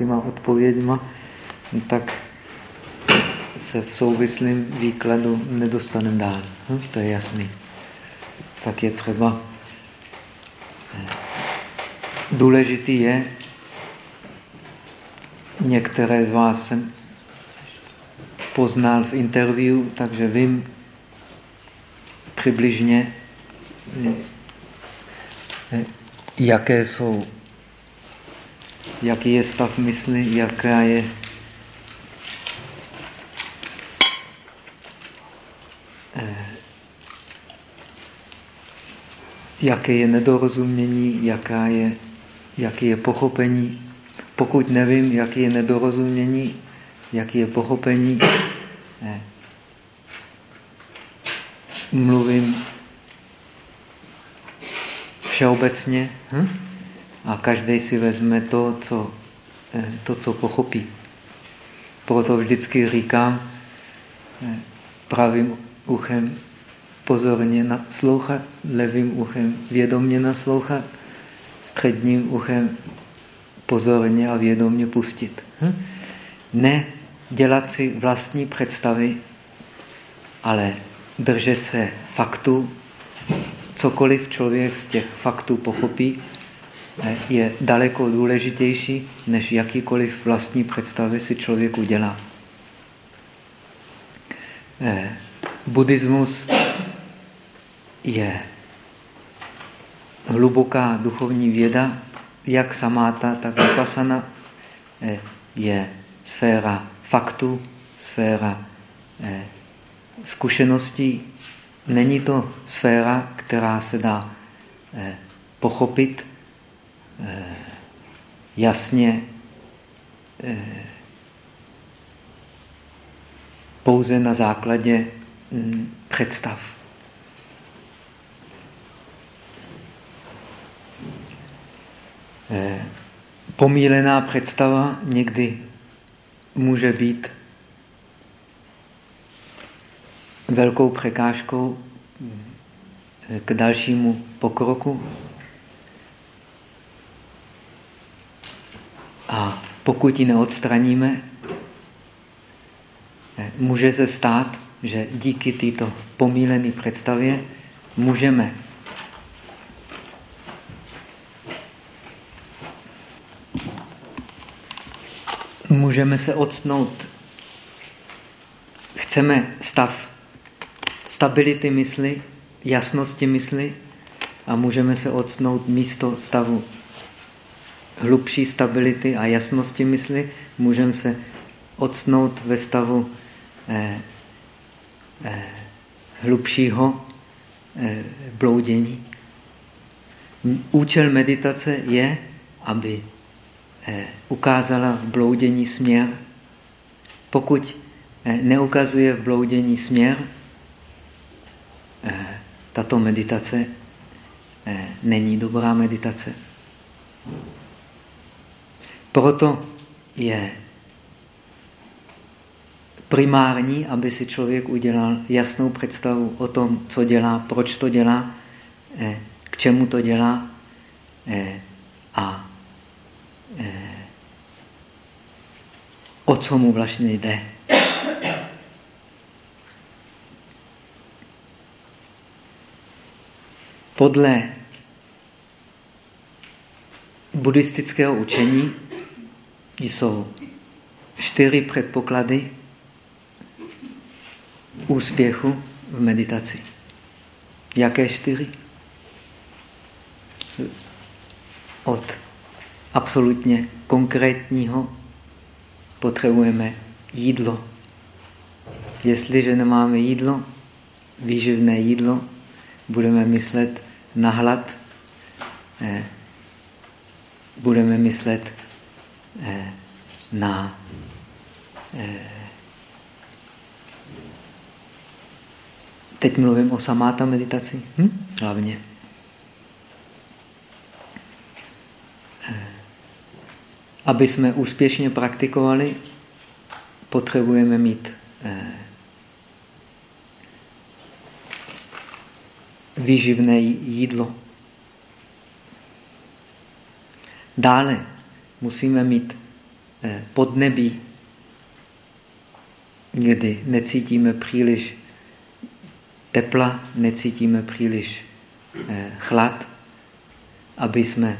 těma odpověďma, tak se v souvislém výkladu nedostaneme dál. Hm? To je jasný. Tak je třeba... Eh, důležitý je, některé z vás jsem poznal v interview, takže vím přibližně, eh, jaké jsou, jaký je stav mysli, jaká je eh, jaké je nedorozumění, jaká je, jaký je pochopení. Pokud nevím, jaký je nedorozumění, jaký je pochopení, eh, mluvím všeobecně hm? A každý si vezme to co, eh, to, co pochopí. Proto vždycky říkám eh, pravým uchem pozorně naslouchat, levým uchem vědomně naslouchat, středním uchem pozorně a vědomně pustit. Hm? Ne dělat si vlastní představy, ale držet se faktů. Cokoliv člověk z těch faktů pochopí, je daleko důležitější, než jakýkoliv vlastní představy si člověk udělá. Eh, buddhismus je hluboká duchovní věda, jak samáta, tak vypasana, eh, je sféra faktu, sféra eh, zkušeností. Není to sféra, která se dá pochopit jasně pouze na základě hm, představ. Eh, pomílená představa někdy může být velkou překážkou eh, k dalšímu pokroku. A pokud ji neodstraníme, eh, může se stát, že díky této pomílené představě můžeme můžeme se odstnout. Chceme stav stability mysli, jasnosti mysli a můžeme se odstnout místo stavu hlubší stability a jasnosti mysli, můžeme se odstnout ve stavu eh, eh, hlubšího eh, bloudění. Účel meditace je, aby Eh, ukázala v bloudění směr. Pokud eh, neukazuje v bloudění směr, eh, tato meditace není dobrá meditace. Proto je primární, aby si člověk udělal jasnou představu o tom, co dělá, proč to dělá, k čemu to dělá a o co mu vlastně jde. Podle buddhistického učení jsou čtyři předpoklady úspěchu v meditaci. Jaké čtyři? Od absolutně konkrétního potřebujeme jídlo. Jestliže nemáme jídlo, výživné jídlo, budeme myslet na hlad, eh, budeme myslet na eh, teď mluvím o samáta meditaci, hm? hlavně. Aby jsme úspěšně praktikovali, potřebujeme mít eh, výživné jídlo. Dále musíme mít eh, podnebí, kdy necítíme příliš tepla, necítíme příliš eh, chlad, aby jsme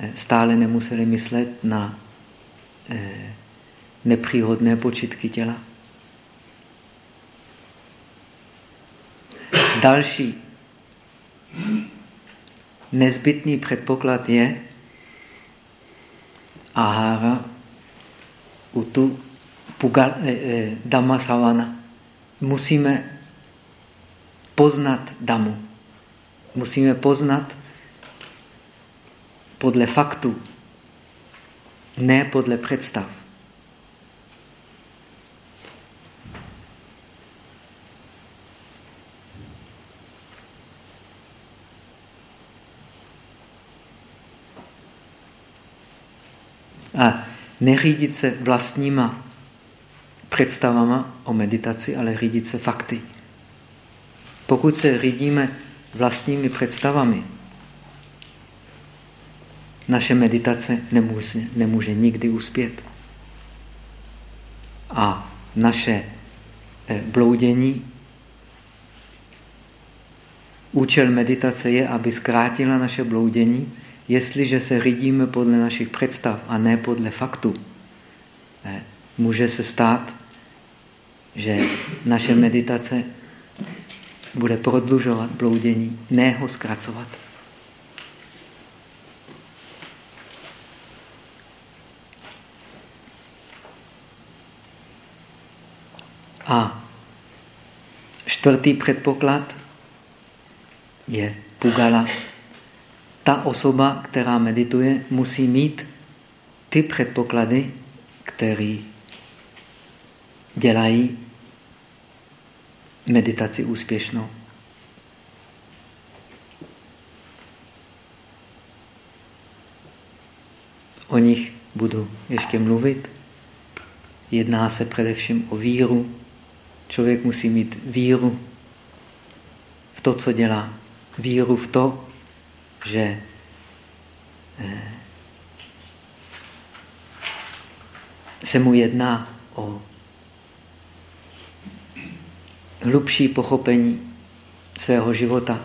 eh, stále nemuseli myslet na nepříhodné počitky těla. Další nezbytný předpoklad je ahara utu pugal, eh, eh, dama savana. Musíme poznat damu. Musíme poznat podle faktu, ne podle představ. A neřídit se vlastníma představama o meditaci, ale řídit se fakty. Pokud se řídíme vlastními představami, naše meditace nemůže, nemůže nikdy uspět. A naše eh, bloudění, účel meditace je, aby zkrátila naše bloudění Jestliže se řídíme podle našich představ a ne podle faktu, může se stát, že naše meditace bude prodlužovat bloudění, ne ho zkracovat. A čtvrtý předpoklad je pugala ta osoba, která medituje, musí mít ty předpoklady, které dělají meditaci úspěšnou. O nich budu ještě mluvit. Jedná se především o víru. Člověk musí mít víru v to, co dělá. Víru v to, že eh, se mu jedná o hlubší pochopení svého života,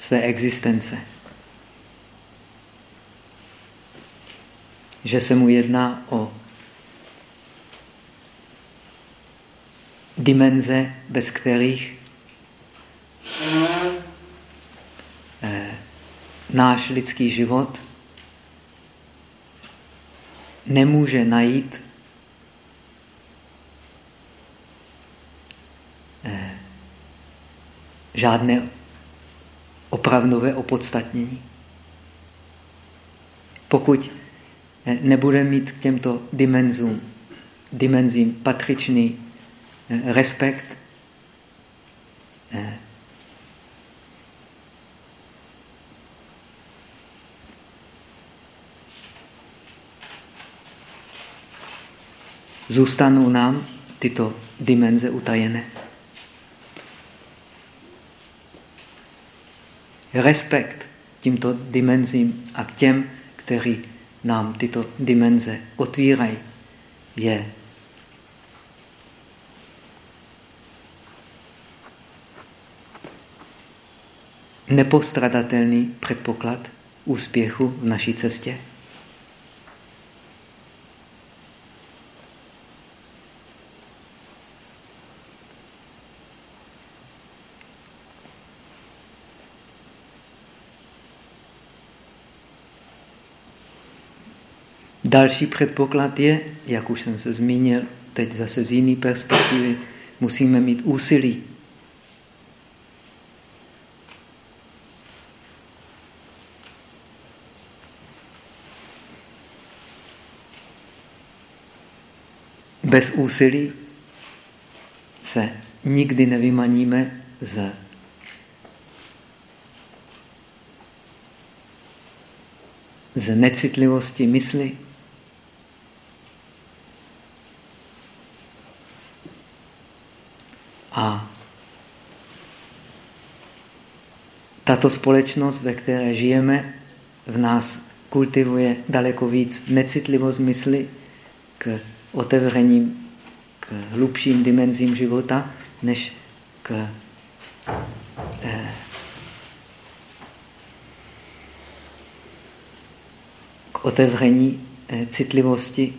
své existence. Že se mu jedná o dimenze, bez kterých náš lidský život nemůže najít eh, žádné opravdové opodstatnění. Pokud eh, nebude mít k těmto dimenzům, dimenzím patřičný eh, respekt, zůstanou nám tyto dimenze utajené. Respekt tímto dimenzím a k těm, kteří nám tyto dimenze otvírají, je nepostradatelný předpoklad úspěchu v naší cestě. Další předpoklad je, jak už jsem se zmínil, teď zase z jiné perspektivy, musíme mít úsilí. Bez úsilí se nikdy nevymaníme z z necitlivosti mysli, tato společnost, ve které žijeme, v nás kultivuje daleko víc necitlivost mysli k otevřením, k hlubším dimenzím života, než k, eh, k otevření eh, citlivosti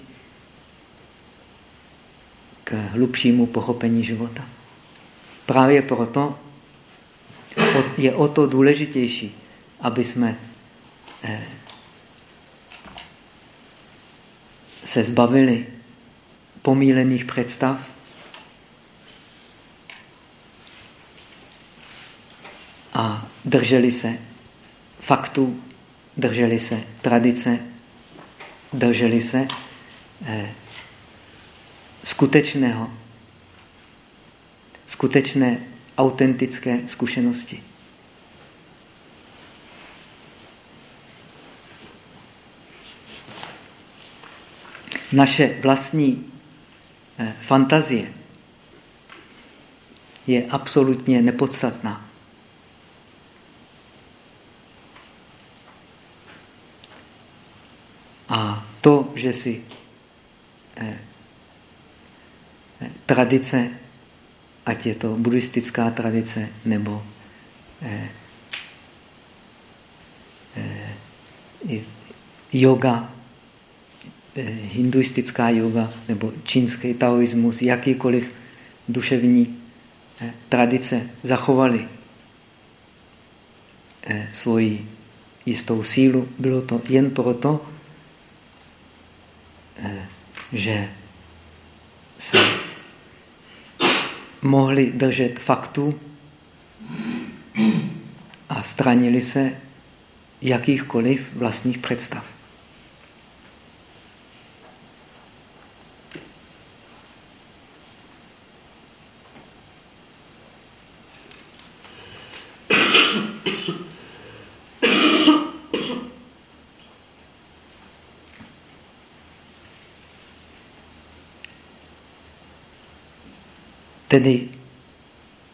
k hlubšímu pochopení života. Právě proto je o to důležitější, aby jsme eh, se zbavili pomílených představ. A drželi se faktů, drželi se tradice, drželi se eh, skutečného, skutečné autentické zkušenosti. Naše vlastní eh, fantazie je absolutně nepodstatná. A to, že si eh, eh, tradice, ať je to buddhistická tradice nebo yoga, Eh, hinduistická yoga nebo čínský taoismus, jakýkoliv duševní eh, tradice zachovali eh, svoji jistou sílu. Bylo to jen proto, že se mohli držet faktů a stranili se jakýchkoliv vlastních představ. Tedy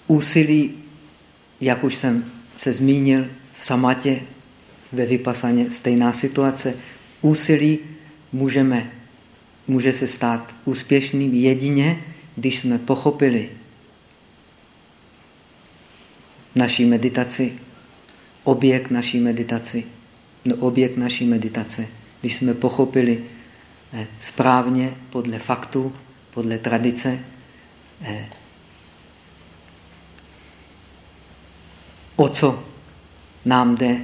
úsilí, jak už jsem se zmínil, v samatě, ve vypasaně stejná situace, úsilí můžeme, může se stát úspěšným jedině, když jsme pochopili naší meditaci, objekt naší meditaci, no, objekt naší meditace, když jsme pochopili eh, správně podle faktu, podle tradice, o co nám jde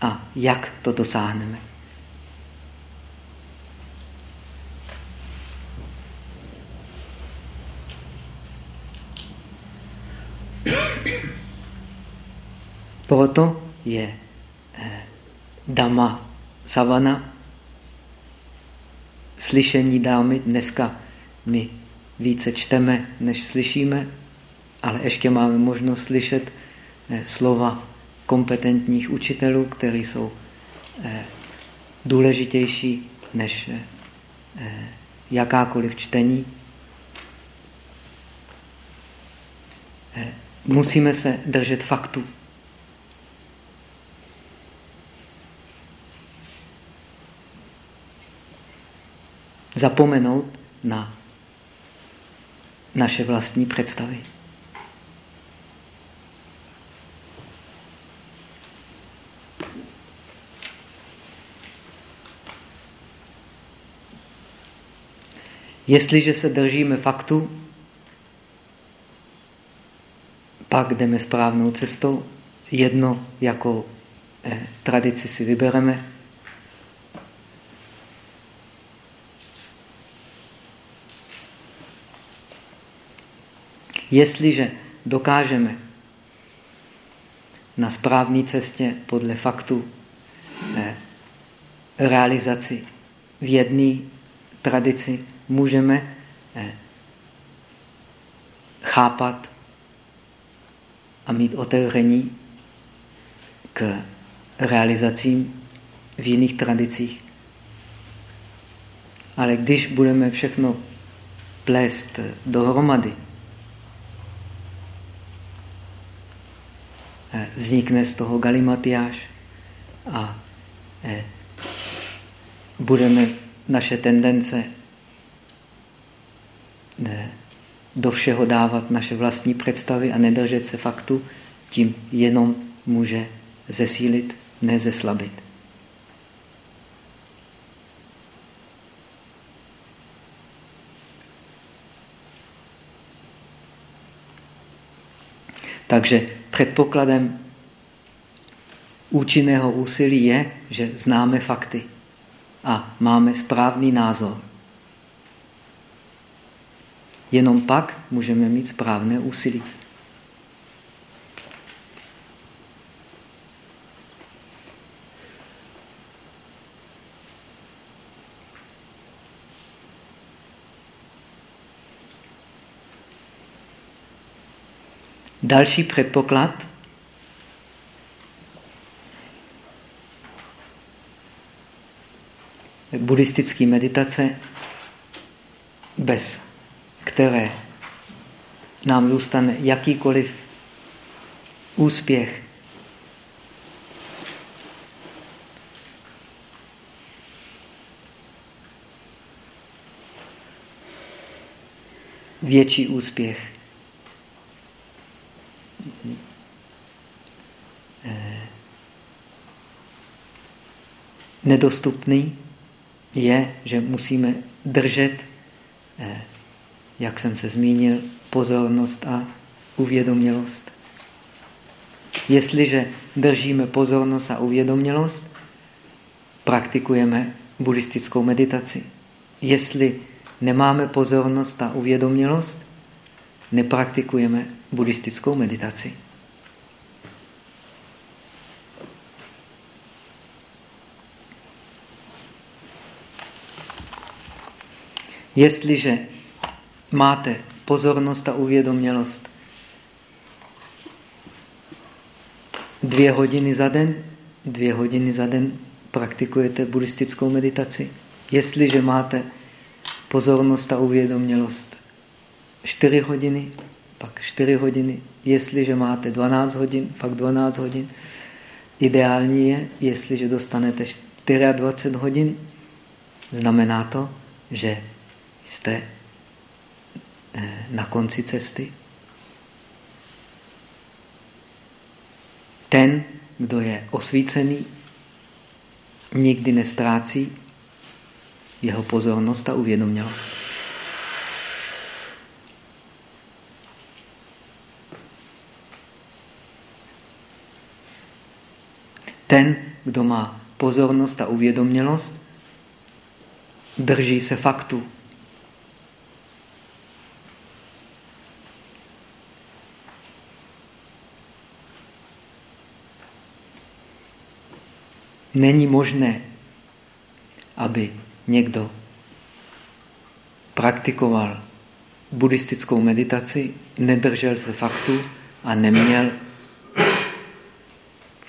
a jak to dosáhneme. Proto je eh, dama savana, slyšení dámy. Dneska my více čteme, než slyšíme, ale ještě máme možnost slyšet slova kompetentních učitelů, které jsou eh, důležitější než eh, jakákoliv čtení. Musíme se držet faktu. Zapomenout na naše vlastní představy. Jestliže se držíme faktu, pak jdeme správnou cestou. Jedno, jako eh, tradici si vybereme. Jestliže dokážeme na správné cestě podle faktu eh, realizaci v jedné tradici můžeme eh, chápat a mít otevření k realizacím v jiných tradicích. Ale když budeme všechno plést dohromady, eh, vznikne z toho galimatiáš a eh, budeme naše tendence do všeho dávat naše vlastní představy a nedržet se faktu, tím jenom může zesílit, ne zeslabit. Takže předpokladem účinného úsilí je, že známe fakty a máme správný názor. Jenom pak můžeme mít správné úsilí. Další předpoklad buddhistické meditace, bez které nám zůstane jakýkoliv úspěch. Větší úspěch. Nedostupný je, že musíme držet, eh, jak jsem se zmínil, pozornost a uvědomělost. Jestliže držíme pozornost a uvědomělost, praktikujeme buddhistickou meditaci. Jestli nemáme pozornost a uvědomělost, nepraktikujeme buddhistickou meditaci. Jestliže máte pozornost a uvědomělost dvě hodiny za den, dvě hodiny za den praktikujete buddhistickou meditaci. Jestliže máte pozornost a uvědomělost čtyři hodiny, pak 4 hodiny. Jestliže máte 12 hodin, pak 12 hodin. Ideální je, jestliže dostanete 24 hodin, znamená to, že jste na konci cesty. Ten, kdo je osvícený, nikdy nestrácí jeho pozornost a uvědomělost. Ten, kdo má pozornost a uvědomělost, drží se faktu. Není možné, aby někdo praktikoval buddhistickou meditaci, nedržel se faktu a neměl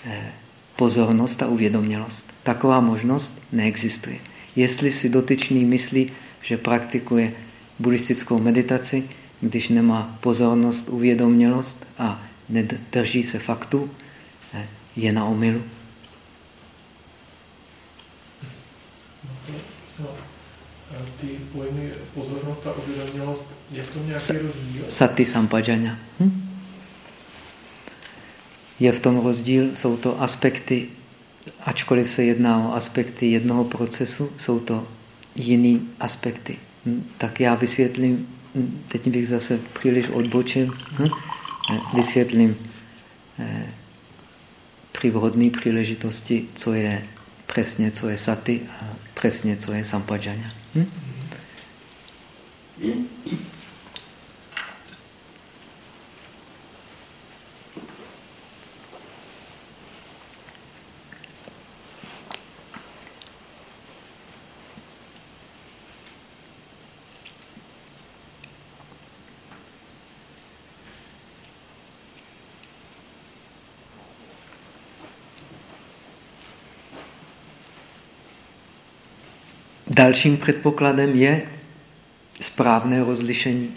eh, pozornost a uvědomělost. Taková možnost neexistuje. Jestli si dotyčný myslí, že praktikuje buddhistickou meditaci, když nemá pozornost, uvědomělost a nedrží se faktu, eh, je na omylu. Pojmy pozornost a uvědomělost, je to nějaký Sa rozdíl? Sati sampajanya. Hm? je v tom rozdíl, jsou to aspekty, ačkoliv se jedná o aspekty jednoho procesu, jsou to jiný aspekty. Hm? Tak já vysvětlím, hm, teď bych zase příliš odbočil, hm? vysvětlím eh, při vhodné příležitosti, co je přesně, co je saty a přesně, co je sampajanya. Hm? Dalším předpokladem je správné rozlišení.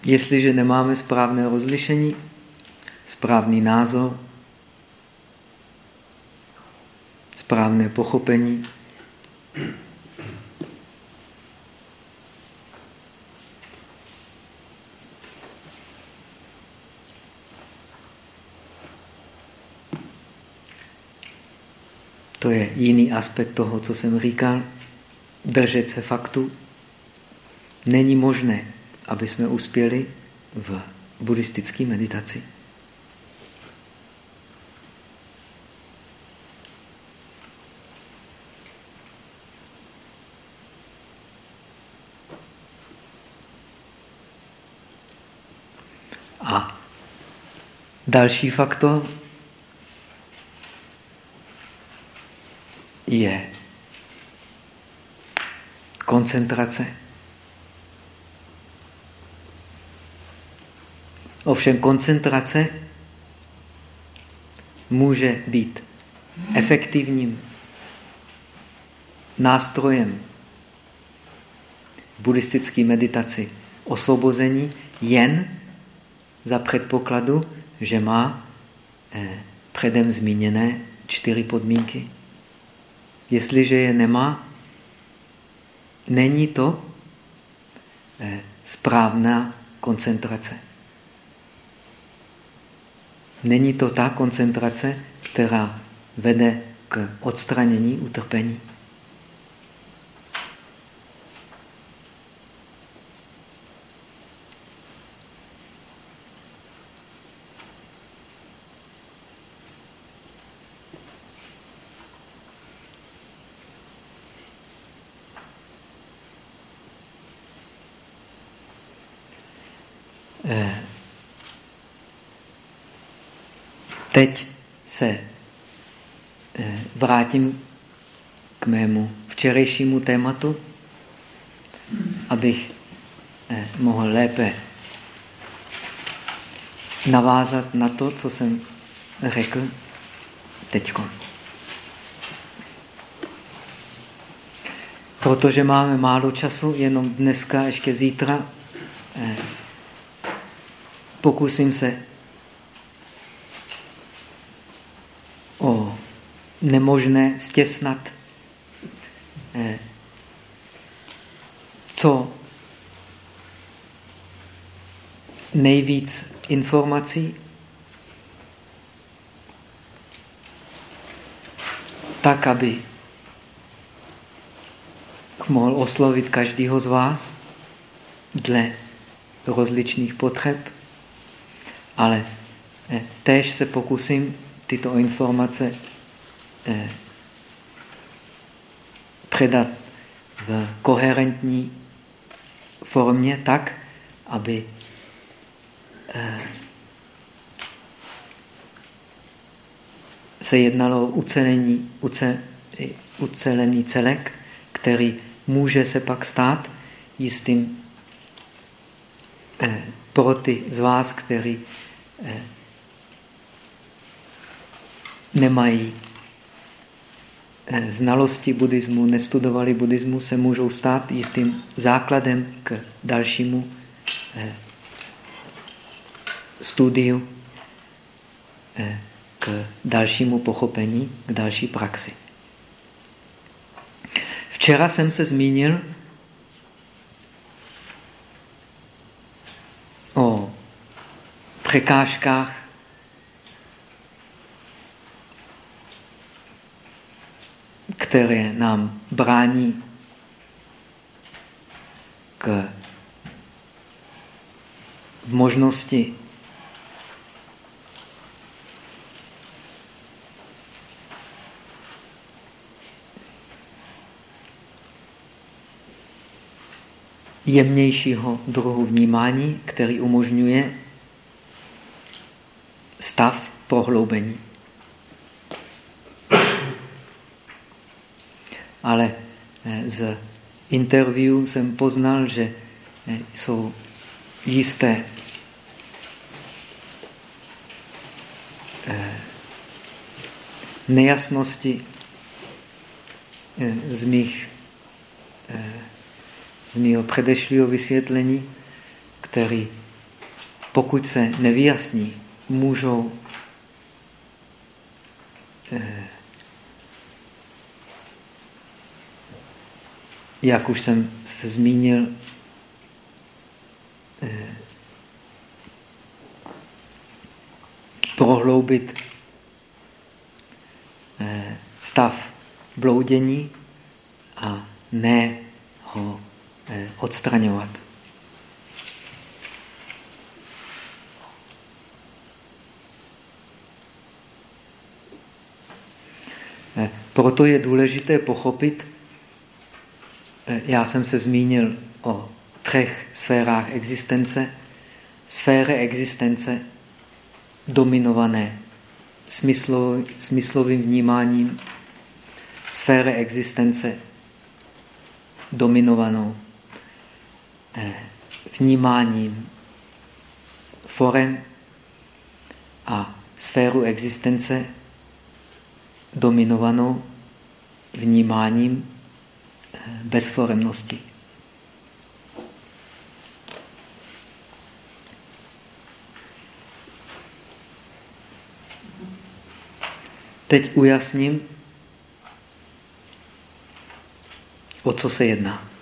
Jestliže nemáme správné rozlišení, správný názor, správné pochopení. To je jiný aspekt toho, co jsem říkal. Držet se faktu. Není možné, aby jsme uspěli v buddhistické meditaci. A další faktor je koncentrace. Ovšem koncentrace může být efektivním nástrojem buddhistické meditaci osvobození jen za předpokladu, že má eh, předem zmíněné čtyři podmínky. Jestliže je nemá, není to eh, správná koncentrace. Není to ta koncentrace, která vede k odstranění utrpení. Teď se eh, vrátím k mému včerejšímu tématu, abych eh, mohl lépe navázat na to, co jsem řekl teď. Protože máme málo času, jenom dneska, ještě zítra, eh, pokusím se nemožné stěsnat. Eh, co nejvíc informací, tak, aby mohl oslovit každého z vás dle rozličných potřeb, ale eh, též se pokusím tyto informace předat v koherentní formě tak, aby eh, se jednalo o ucelení, ucelený celek, který může se pak stát jistým eh, pro ty z vás, kteří nemají Eh, znalosti buddhismu, nestudovali buddhismu, se můžou stát jistým základem k dalšímu eh, studiu, eh, k dalšímu pochopení, k další praxi. Včera jsem se zmínil o překážkách které nám brání k možnosti jemnějšího druhu vnímání, který umožňuje stav prohloubení. Ale eh, z interview jsem poznal, že eh, jsou jisté eh, nejasnosti z mých z mého předešlého vysvětlení, který pokud se nevyjasní, můžou jak už jsem se zmínil, eh, prohloubit eh, stav bloudění a ne ho eh, odstraňovat. Proto je důležité pochopit, já jsem se zmínil o třech sférách existence. Sféry existence dominované smyslovým vnímáním, sféry existence dominovanou eh, vnímáním forem a sféru existence dominovanou vnímáním eh, bezforemnosti. Teď ujasním, o co se jedná.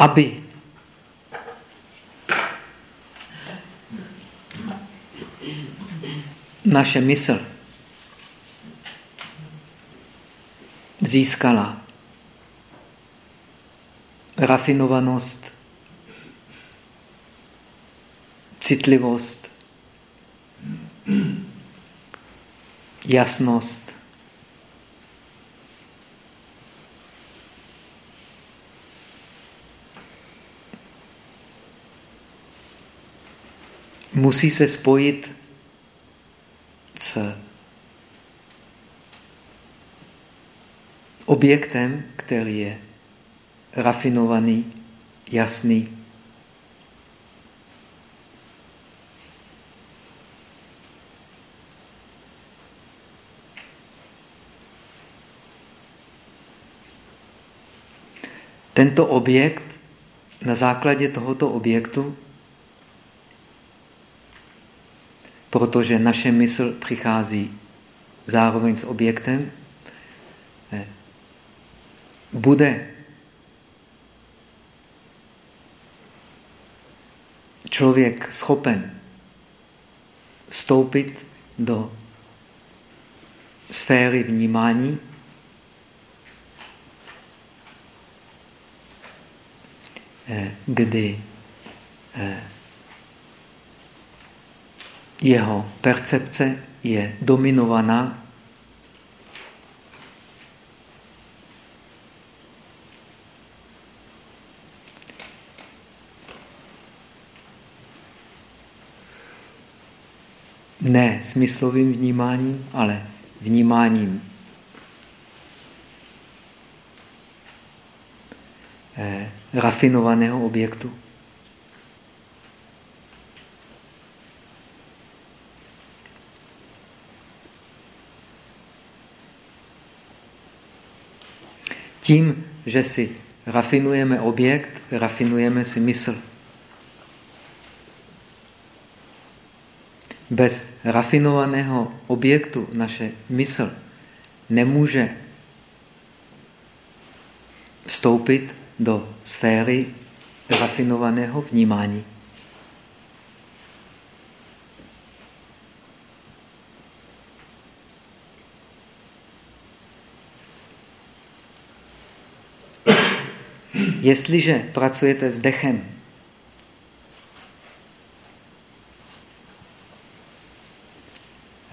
Aby. Naše mysl získala rafinovanost, citlivost, jasnost, musí se spojit s objektem, který je rafinovaný, jasný. Tento objekt, na základě tohoto objektu protože naše mysl přichází zároveň s objektem, bude člověk schopen vstoupit do sféry vnímání, eh, kdy eh, jeho percepce je dominovaná ne smyslovým vnímáním, ale vnímáním eh, rafinovaného objektu. Tím, že si rafinujeme objekt, rafinujeme si mysl. Bez rafinovaného objektu naše mysl nemůže vstoupit do sféry rafinovaného vnímání. Jestliže pracujete s dechem,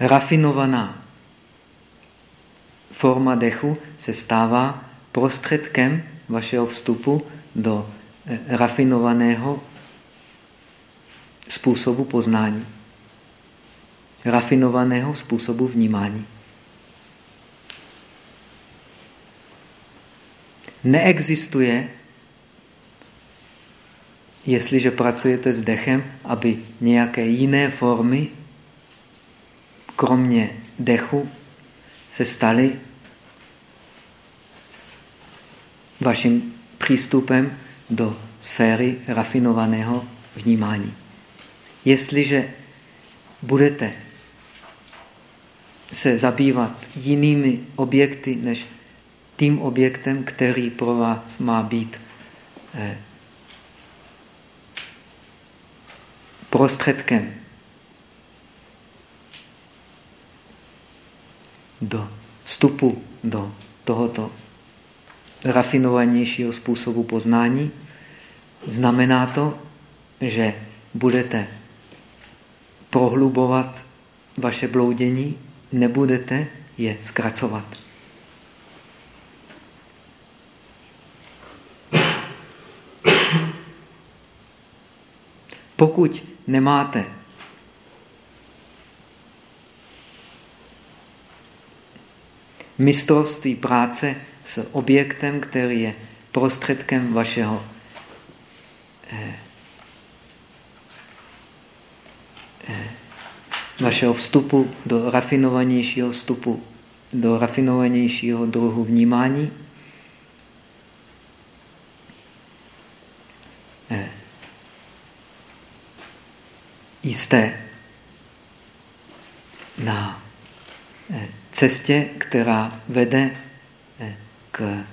rafinovaná forma dechu se stává prostředkem vašeho vstupu do eh, rafinovaného způsobu poznání, rafinovaného způsobu vnímání. Neexistuje jestliže pracujete s dechem, aby nějaké jiné formy, kromě dechu, se staly vaším přístupem do sféry rafinovaného vnímání. Jestliže budete se zabývat jinými objekty než tím objektem, který pro vás má být eh, prostředkem do vstupu do tohoto rafinovanějšího způsobu poznání, znamená to, že budete prohlubovat vaše bloudění, nebudete je zkracovat. Pokud nemáte mistrovství práce s objektem, který je prostředkem vašeho eh, eh, vašeho vstupu do rafinovanějšího vstupu, do rafinovanějšího druhu vnímání. Eh, jisté na eh, cestě, která vede eh, k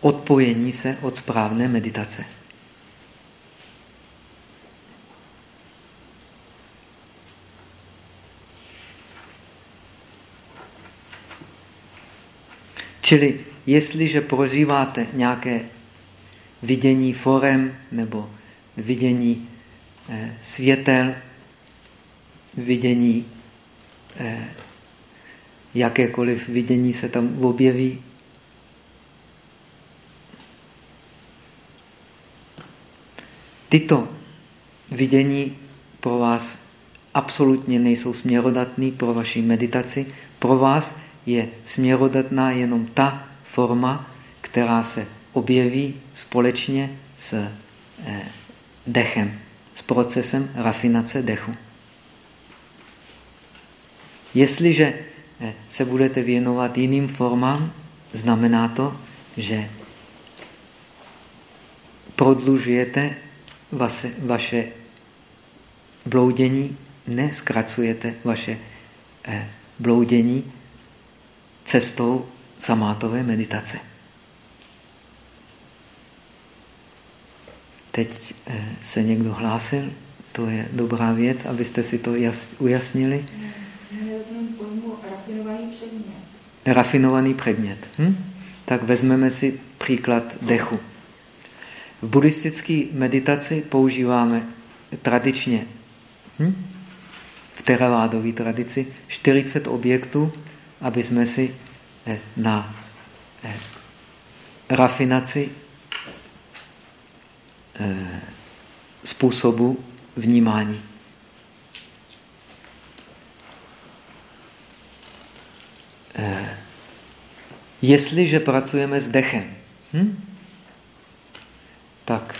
odpojení se od správné meditace. Čili jestliže prožíváte nějaké vidění forem nebo vidění eh, světel, vidění, eh, jakékoliv vidění se tam objeví, tyto vidění pro vás absolutně nejsou směrodatný pro vaši meditaci. Pro vás je směrodatná jenom ta forma, která se objeví společně s eh, dechem, s procesem rafinace dechu. Jestliže eh, se budete věnovat jiným formám, znamená to, že prodlužujete vaše, vaše bloudění, neskracujete vaše eh, bloudění cestou samátové meditace. Teď eh, se někdo hlásil, to je dobrá věc, abyste si to jas, ujasnili. Rafinovaný předmět. Rafinovaný předmět. Hm? Tak vezmeme si příklad dechu. V buddhistické meditaci používáme tradičně hm? v teravádové tradici 40 objektů, aby jsme si eh, na eh, rafinaci způsobu vnímání. Jestliže pracujeme s dechem, hm? tak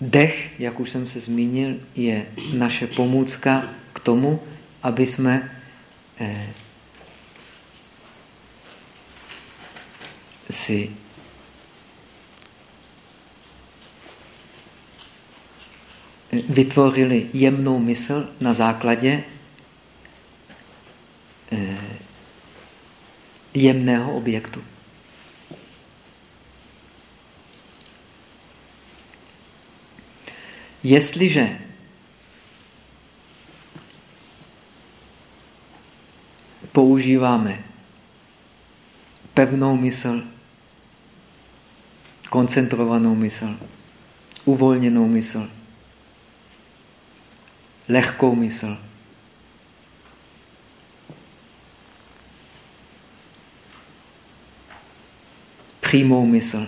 dech, jak už jsem se zmínil, je naše pomůcka k tomu, aby jsme si vytvořili jemnou mysl na základě eh, jemného objektu. Jestliže používáme pevnou mysl, koncentrovanou mysl, uvolněnou mysl, lehkou mysl. Přímou mysl.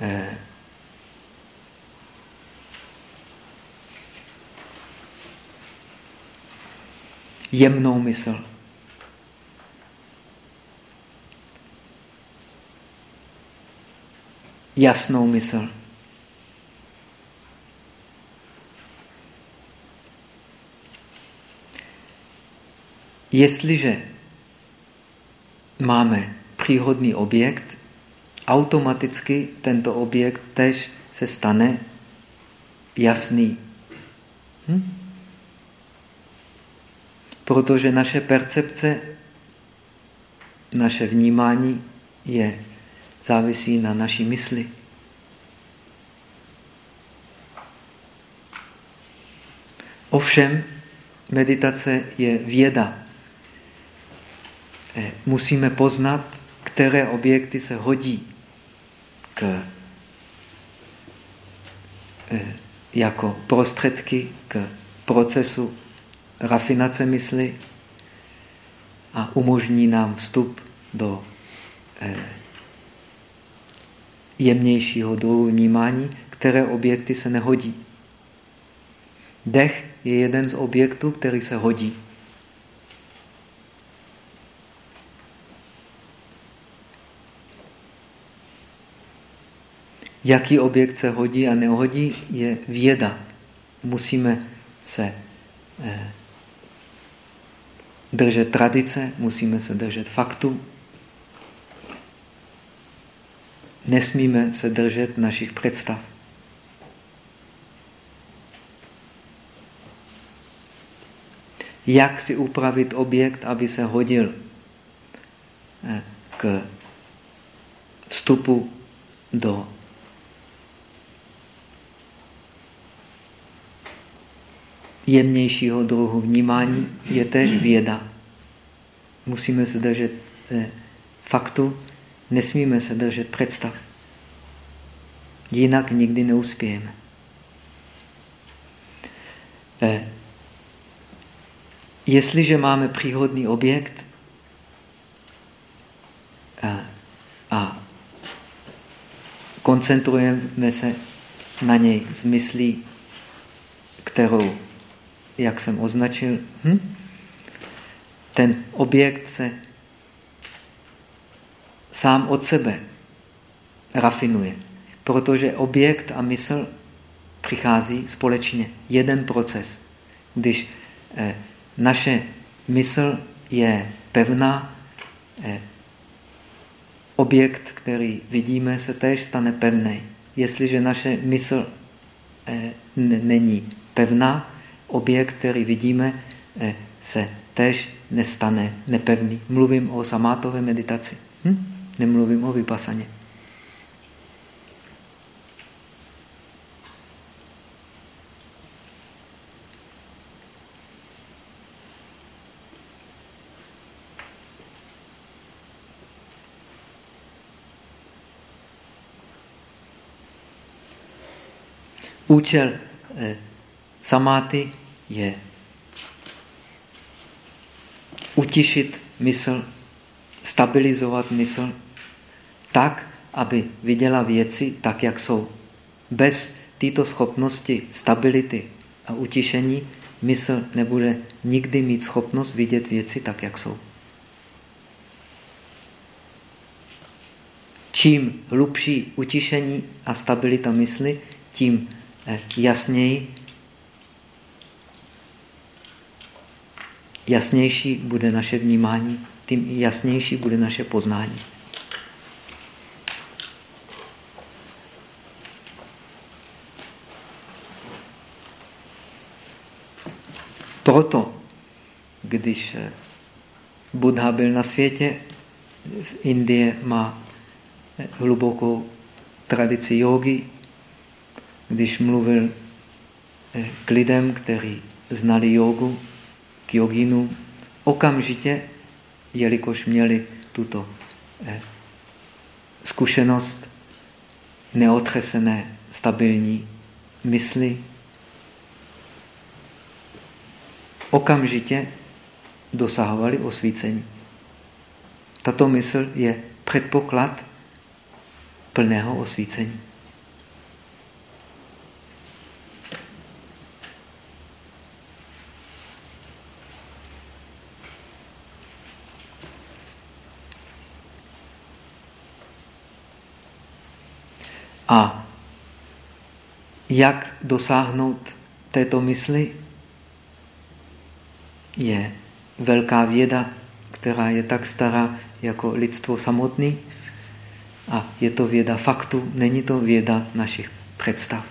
Eh. Jemnou mysl. Jasnou mysl. Jestliže máme příhodný objekt, automaticky tento objekt tež se stane jasný. Hm? Protože naše percepce, naše vnímání je závisí na naší mysli. Ovšem, meditace je věda. Eh, musíme poznat, které objekty se hodí k, eh, jako prostředky k procesu rafinace mysli a umožní nám vstup do eh, jemnějšího druhu vnímání, které objekty se nehodí. Dech je jeden z objektů, který se hodí. Jaký objekt se hodí a nehodí, je věda. Musíme se eh, držet tradice, musíme se držet faktu. Nesmíme se držet našich představ. Jak si upravit objekt, aby se hodil eh, k vstupu do jemnějšího druhu vnímání je též věda. Musíme se držet eh, faktu, nesmíme se držet představ. Jinak nikdy neuspějeme. Eh, jestliže máme příhodný objekt a, a koncentrujeme se na něj s myslí, kterou jak jsem označil, hm? ten objekt se sám od sebe rafinuje, protože objekt a mysl přichází společně. Jeden proces. Když eh, naše mysl je pevná, eh, objekt, který vidíme, se též stane pevný. Jestliže naše mysl eh, není pevná, objekt, který vidíme, eh, se tež nestane nepevný. Mluvím o samátové meditaci. Hm? Nemluvím o vypasaně. Účel eh, samáty je utišit mysl, stabilizovat mysl tak, aby viděla věci tak, jak jsou. Bez této schopnosti stability a utišení mysl nebude nikdy mít schopnost vidět věci tak, jak jsou. Čím hlubší utišení a stabilita mysli, tím eh, jasněji jasnější bude naše vnímání, tím jasnější bude naše poznání. Proto, když Buddha byl na světě, v Indii má hlubokou tradici jogy, když mluvil k lidem, kteří znali jogu, k joginu okamžitě, jelikož měli tuto eh, zkušenost neotřesené, stabilní mysli, okamžitě dosahovali osvícení. Tato mysl je předpoklad plného osvícení. A jak dosáhnout této mysli, je velká věda, která je tak stará jako lidstvo samotný. A je to věda faktu, není to věda našich představ.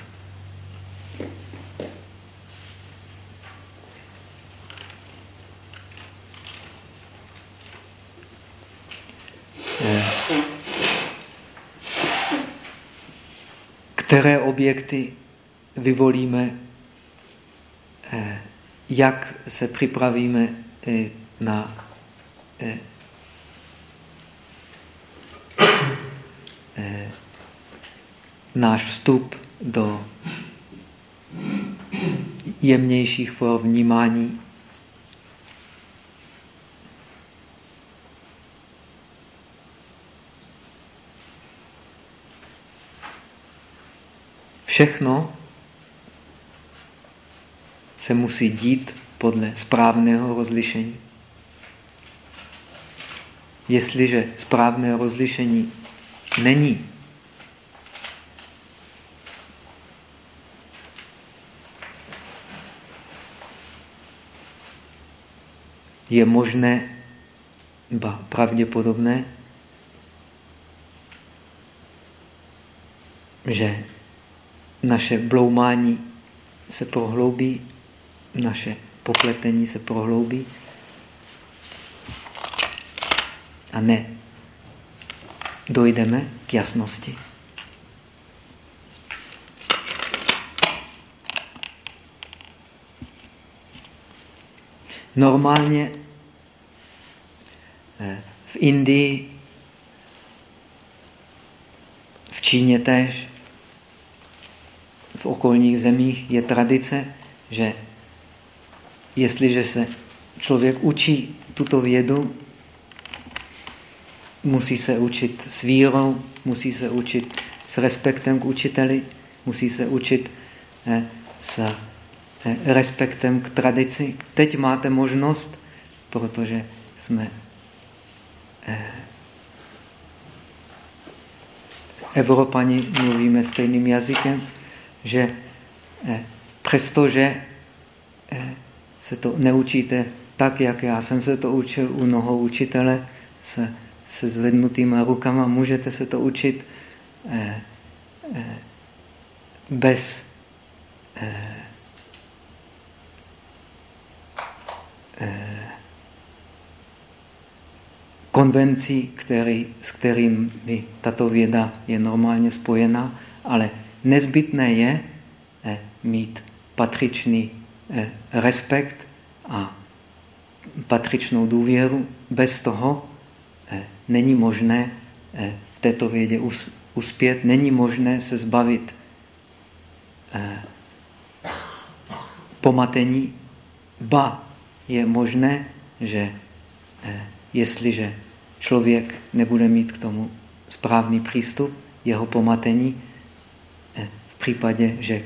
Eh, které objekty vyvolíme, eh, jak se připravíme eh, na náš vstup do jemnějších form vnímání. Všechno se musí dít podle správného rozlišení. Jestliže správné rozlišení není je možné, ba pravděpodobné, že naše bloumání se prohloubí, naše popletení se prohloubí a ne dojdeme k jasnosti. Normálně eh, v Indii, v Číně též, v okolních zemích je tradice, že jestliže se člověk učí tuto vědu, musí se učit s vírou, musí se učit s respektem k učiteli, musí se učit eh, s Eh, respektem k tradici. Teď máte možnost, protože jsme eh, Evropani mluvíme stejným jazykem, že eh, přestože se to neučíte tak, jak já jsem se to učil u noho učitele se, se zvednutýma rukama, můžete se to učit bez Eh, konvencí, který, s kterými tato věda je normálně spojená, ale nezbytné je eh, mít patřičný eh, respekt a patřičnou důvěru. Bez toho není možné v této vědě uspět, není možné se zbavit pomatení, ba je možné, že eh, jestliže člověk nebude mít k tomu správný přístup, jeho pomatení, eh, případě, že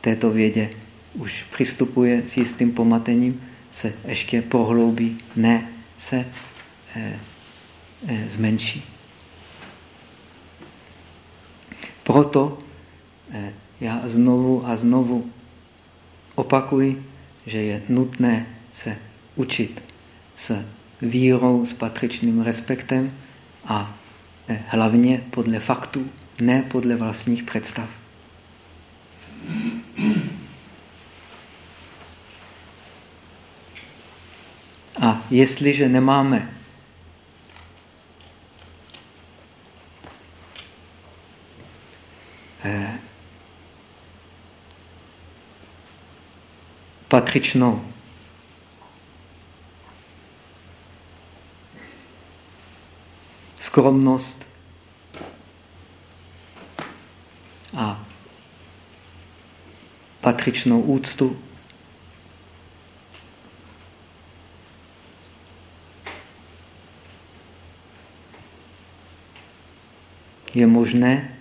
této vědě už přistupuje s jistým pomatením, se ještě prohloubí, ne se eh, zmenší. Proto já znovu a znovu opakuji, že je nutné se učit s vírou, s patřičným respektem a hlavně podle faktů, ne podle vlastních představ. A jestliže nemáme eh, patřičnou skromnost a patřičnou úctu. Je možné,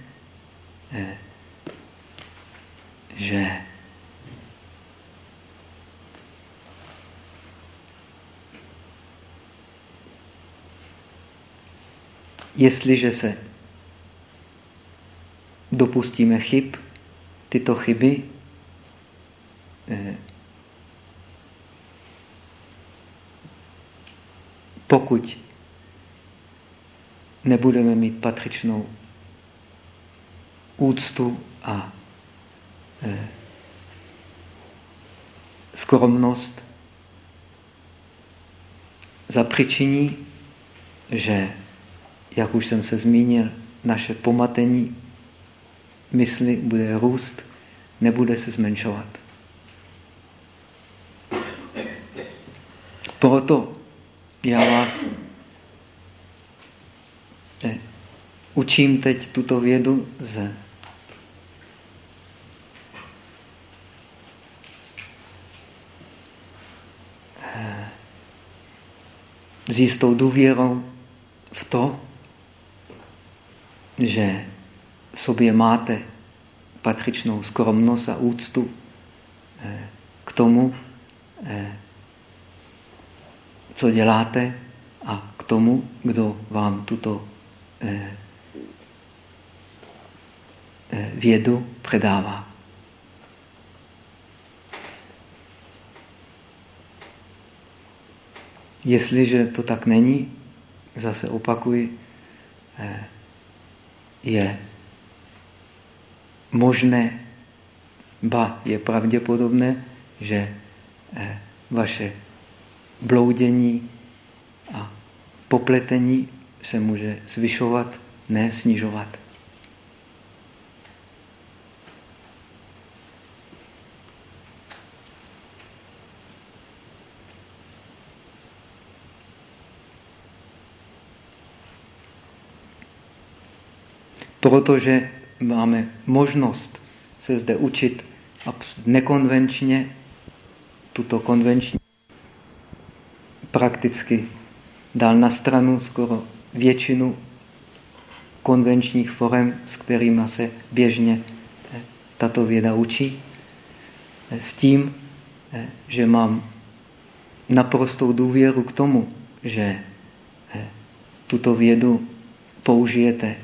eh, že Jestliže se dopustíme chyb, tyto chyby pokud nebudeme mít patřičnou úctu a eh, skromnost, zapřičiní, že, jak už jsem se zmínil, naše pomatení mysli bude růst, nebude se zmenšovat. Proto já vás ne, učím teď tuto vědu z s jistou důvěrou v to, že v sobě máte patřičnou skromnost a úctu eh, k tomu, eh, co děláte a k tomu, kdo vám tuto eh, vědu předává. Jestliže to tak není, zase opakuji, je možné, ba je pravděpodobné, že eh, vaše bloudění a popletení se může zvyšovat, ne snižovat. Protože máme možnost se zde učit nekonvenčně, tuto konvenční prakticky dal na stranu skoro většinu konvenčních forem, s kterými se běžně eh, tato věda učí, eh, s tím, eh, že mám naprostou důvěru k tomu, že tuto vědu použijete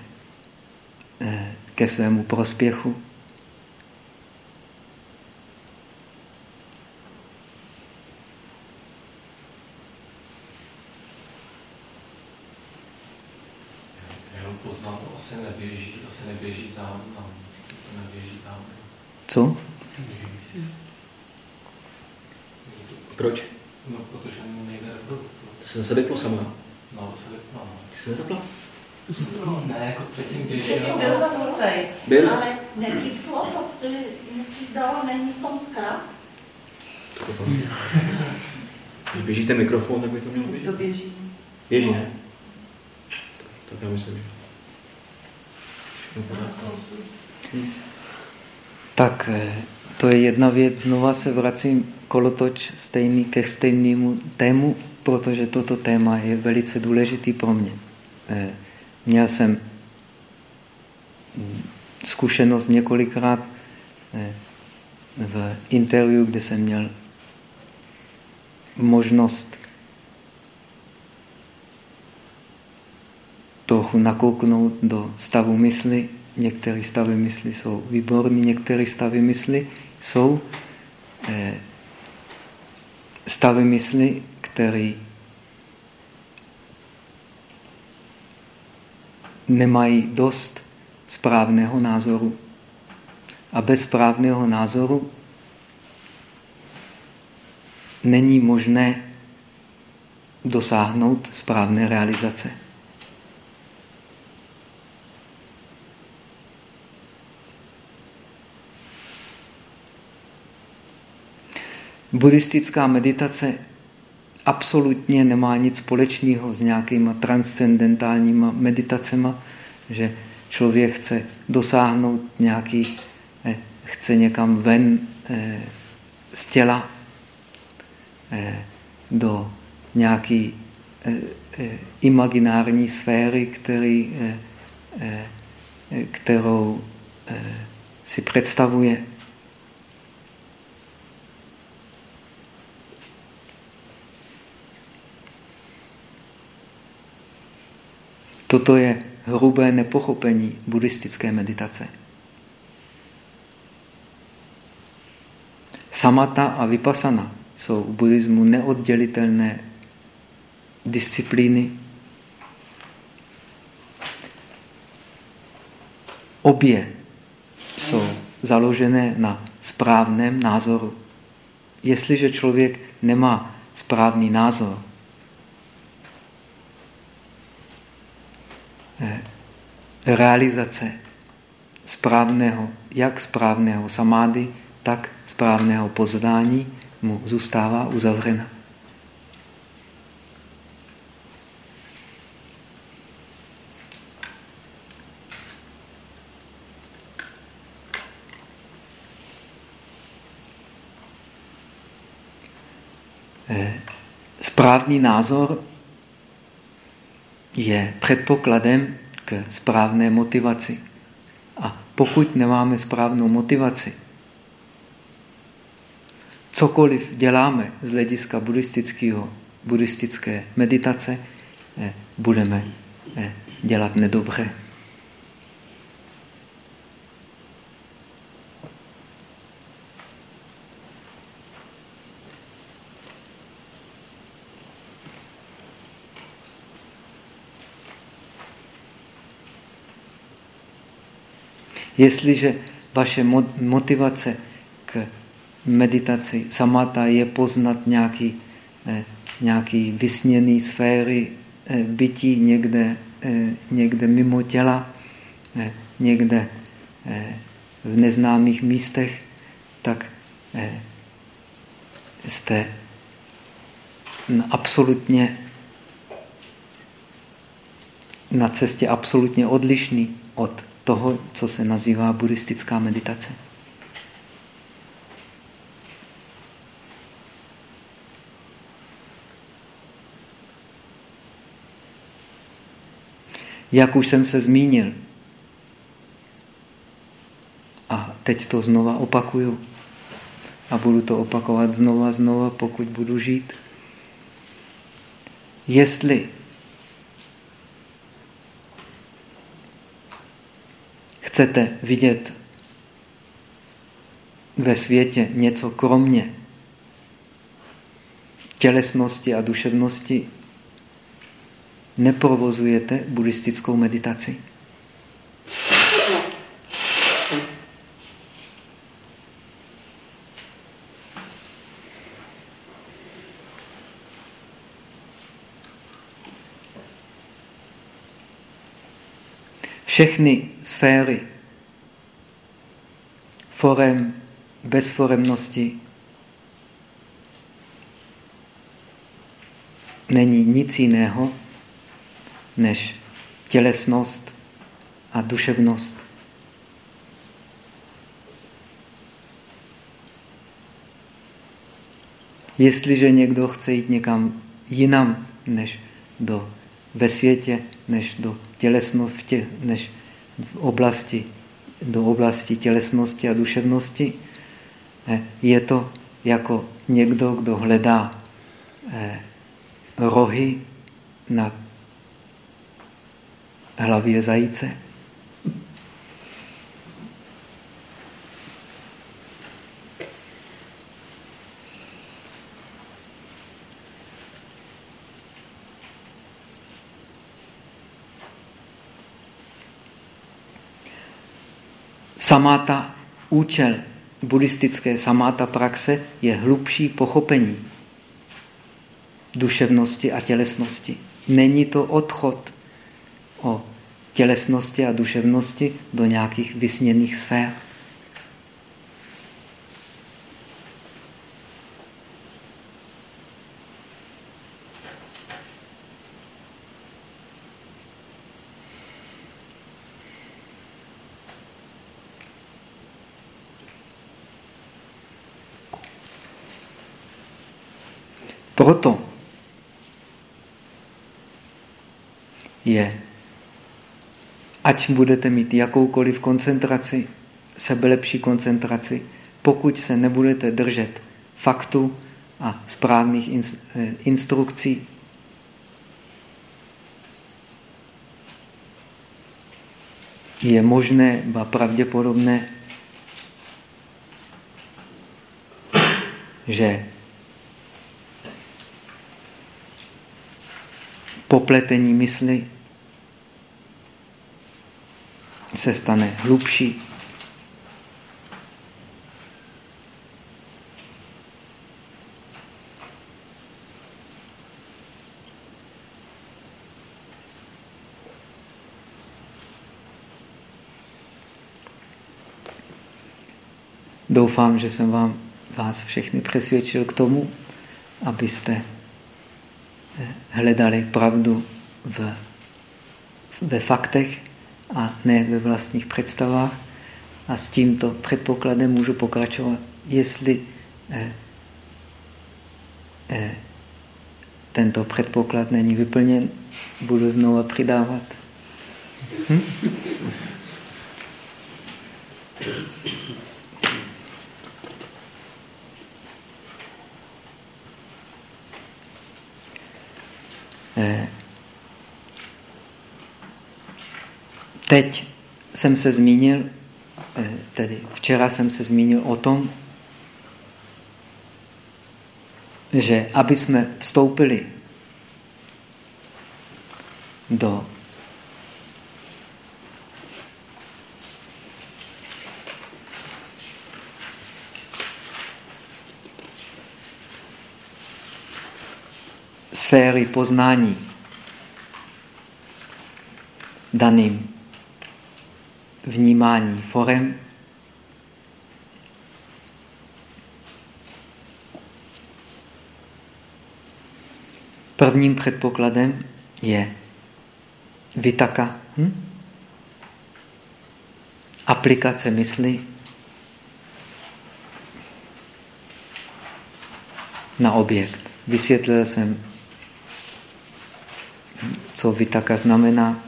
ke svému prospěchu. Co? Proč? No, protože ani nejde To se zase vyplo sama. No, se vyplo. No. Ty se nezapla? No, ne, jako předtím, když Předtím byl zapnutý. Byl? Ale nekýclo to, protože mi se zdalo, není v tom zkrát. Když běží ten mikrofon, tak by to mělo běžet. To běží. Běží, ne? Tak já myslím, že... Hm. Tak eh, to je jedna věc. Znova se vracím kolotoč stejný ke stejnému tému, protože toto téma je velice důležitý pro mě. Eh, Měl jsem zkušenost několikrát eh, v interview, kde jsem měl možnost trochu nakouknout do stavu mysli. Některé stavy mysli jsou výborné, některé stavy mysli jsou eh, stavy mysli, které nemají dost správného názoru. A bez správného názoru není možné dosáhnout správné realizace. Buddhistická meditace absolutně nemá nic společného s nějakýma transcendentálníma meditacemi, že člověk chce dosáhnout nějaký, eh, chce někam ven eh, z těla eh, do nějaký imaginární sféry, který, kterou si představuje. Toto je hrubé nepochopení buddhistické meditace. Samata a vypasana jsou v buddhismu neoddělitelné disciplíny. Obě jsou založené na správném názoru. Jestliže člověk nemá správný názor, realizace správného, jak správného samády, tak správného poznání mu zůstává uzavřena. Eh, správný názor je předpokladem k správné motivaci. A pokud nemáme správnou motivaci, cokoliv děláme z hlediska buddhistického, buddhistické meditace, eh, budeme eh, dělat nedobře. Jestliže vaše motivace k meditaci samata je poznat nějaký, eh, nějaký vysněný sféry eh, bytí někde, eh, někde mimo těla, někde v neznámých místech, tak jste absolutně na cestě absolutně odlišný od toho, co se nazývá buddhistická meditace. Jak už jsem se zmínil, a teď to znova opakuju, a budu to opakovat znova znova, pokud budu žít. Jestli chcete vidět ve světě něco kromě tělesnosti a duševnosti, neprovozujete buddhistickou meditaci. Všechny sféry forem, bezforemnosti není nic jiného než tělesnost a duševnost. Jestliže někdo chce jít někam jinam než do ve světě, než do tělesnosti, než v oblasti, do oblasti tělesnosti a duševnosti. Eh, je to jako někdo, kdo hledá eh, rohy na hlavě zajíce. Samáta, účel buddhistické samáta praxe je hlubší pochopení duševnosti a tělesnosti. Není to odchod o tělesnosti a duševnosti do nějakých vysněných sfér. Proto je, ať budete mít jakoukoliv koncentraci, sebelepší koncentraci, pokud se nebudete držet faktu a správných eh, instrukcí, je možné a pravděpodobné, že popletení mysli se stane hlubší. Doufám, že jsem vám, vás všechny přesvědčil k tomu, abyste eh, hledali pravdu v, ve faktech a ne ve vlastních představách. A s tímto předpokladem můžu pokračovat. Jestli eh, eh, tento předpoklad není vyplněn, budu znovu přidávat. Hm? Teď jsem se zmínil, eh, tedy včera jsem se zmínil o tom, že aby jsme vstoupili do sféry poznání daným vnímání forem Prvním předpokladem je vitaka, hm? aplikace mysli na objekt. Vysvětlil jsem co vitaka znamená,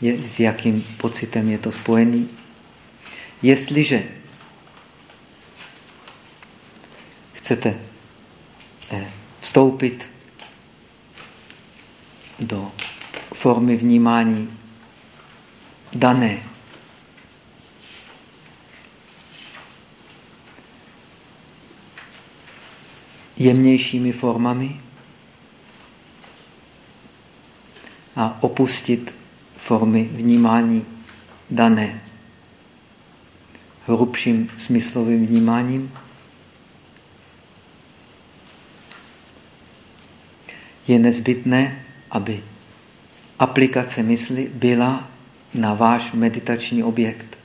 je, s jakým pocitem je to spojený. Jestliže chcete eh, vstoupit do formy vnímání dané jemnějšími formami, a opustit formy vnímání dané hrubším smyslovým vnímáním. Je nezbytné, aby aplikace mysli byla na váš meditační objekt,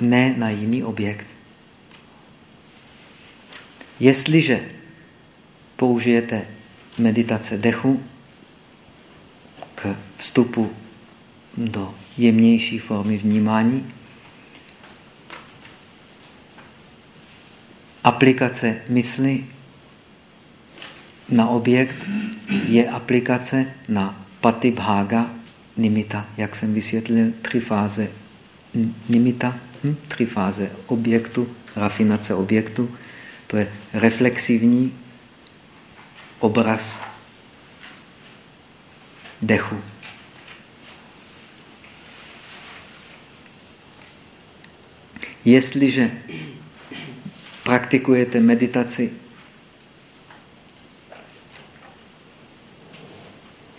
ne na jiný objekt. Jestliže použijete meditace dechu, k vstupu do jemnější formy vnímání. Aplikace mysli na objekt je aplikace na patibhaga nimita, jak jsem vysvětlil, tři fáze nimita, hm? tři fáze objektu, rafinace objektu, to je reflexivní obraz dechu. Jestliže praktikujete meditaci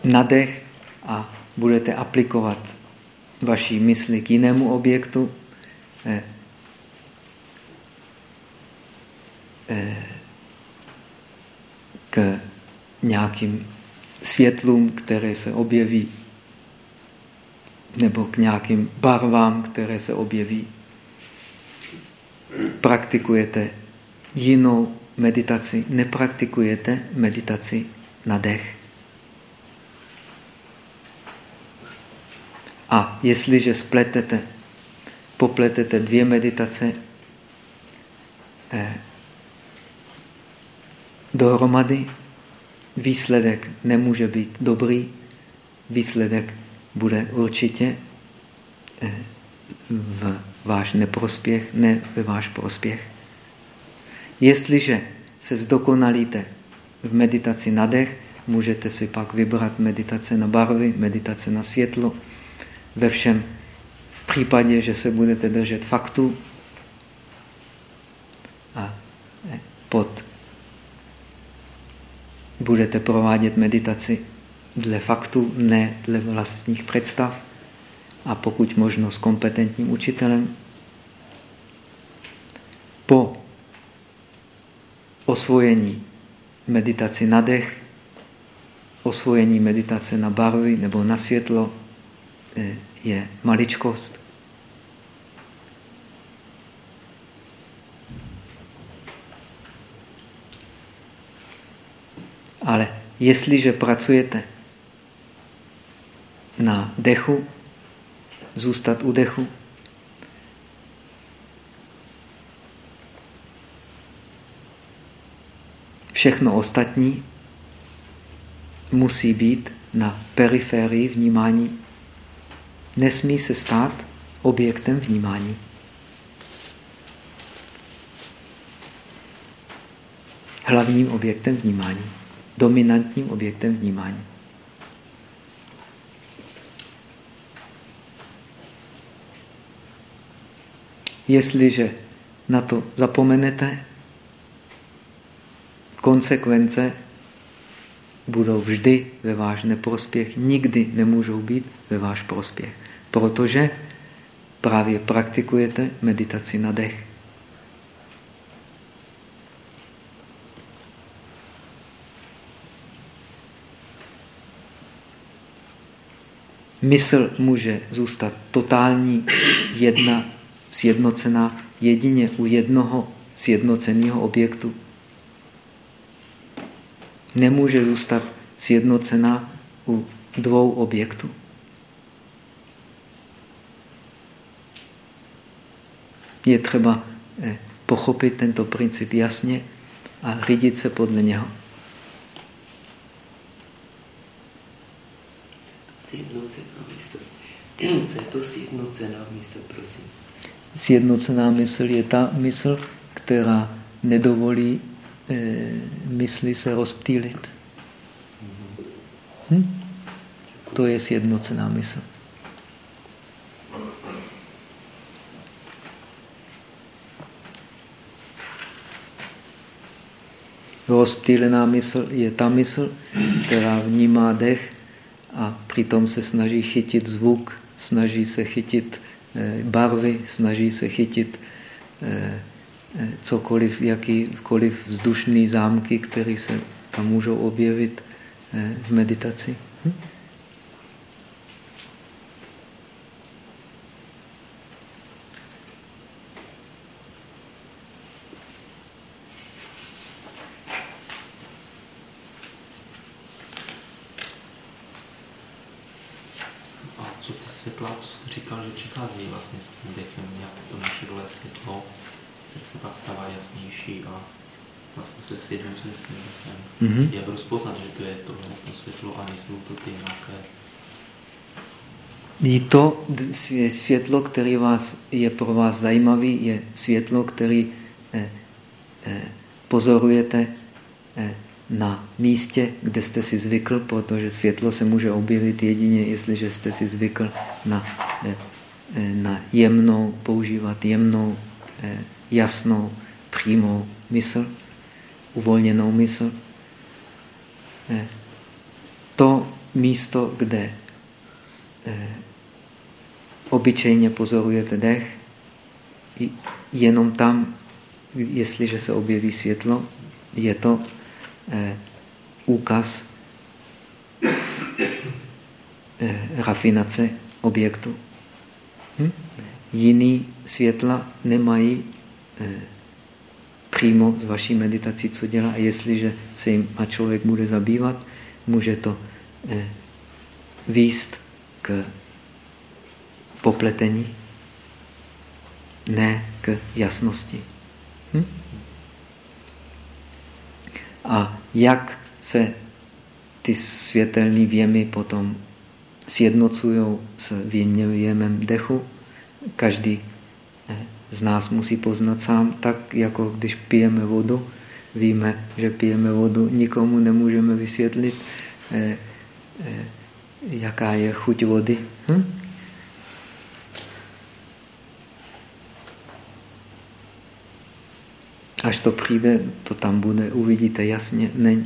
na dech a budete aplikovat vaší mysli k jinému objektu, eh, eh, k nějakým světlům, které se objeví, nebo k nějakým barvám, které se objeví. Praktikujete jinou meditaci, nepraktikujete meditaci na dech. A jestliže spletete, popletete dvě meditace eh, dohromady, výsledek nemůže být dobrý, výsledek bude určitě eh, v váš neprospěch, ne ve váš prospěch. Jestliže se zdokonalíte v meditaci na dech, můžete si pak vybrat meditace na barvy, meditace na světlo. Ve všem v případě, že se budete držet faktu a eh, pod budete provádět meditaci dle faktu, ne dle vlastních představ a pokud možno s kompetentním učitelem. Po osvojení meditaci na dech, osvojení meditace na barvy nebo na světlo eh, je maličkost. Ale jestliže pracujete na dechu, zůstat u dechu, všechno ostatní musí být na periférii vnímání. Nesmí se stát objektem vnímání. Hlavním objektem vnímání dominantním objektem vnímání. Jestliže na to zapomenete, konsekvence budou vždy ve váš neprospěch, nikdy nemůžou být ve váš prospěch, protože právě praktikujete meditaci na dech. Mysl může zůstat totální, jedna, sjednocená jedině u jednoho sjednoceného objektu. Nemůže zůstat sjednocená u dvou objektů. Je třeba eh, pochopit tento princip jasně a řídit se podle něho. Sjednocená mysl. Co je to sjednocená mysl, prosím? Sjednocená mysl je ta mysl, která nedovolí e, mysli se rozptýlit. Hm? To je sjednocená mysl. Rozptýlená mysl je ta mysl, která vnímá dech a přitom se snaží chytit zvuk, snaží se chytit barvy, snaží se chytit eh, eh, cokoliv, jakýkoliv vzdušný zámky, které se tam můžou objevit v meditaci. Hm? vlastně se sjednocuje s tím mm-hmm. Jak rozpoznat, že to je tohle světlo a nejsou to ty nějaké i to světlo, které vás, je pro vás zajímavý, je světlo, který eh, eh, pozorujete eh, na místě, kde jste si zvykl, protože světlo se může objevit jedině, jestliže jste si zvykl na, eh, eh na jemnou, používat jemnou, eh, jasnou, přímou mysl uvolněnou mysl. To místo, kde obyčejně pozorujete dech, jenom tam, jestliže se objeví světlo, je to eh, úkaz eh, rafinace objektu. Hm? Jiný světla nemají přímo z vaší meditací, co dělá. A jestliže se jim a člověk bude zabývat, může to eh, výst k popletení, ne k jasnosti. Hm? A jak se ty světelné věmy potom sjednocují s věmem dechu, každý eh, z nás musí poznat sám, tak jako když pijeme vodu, víme, že pijeme vodu, nikomu nemůžeme vysvětlit, eh, eh, jaká je chuť vody. Hm? Až to přijde, to tam bude, uvidíte jasně. Ne,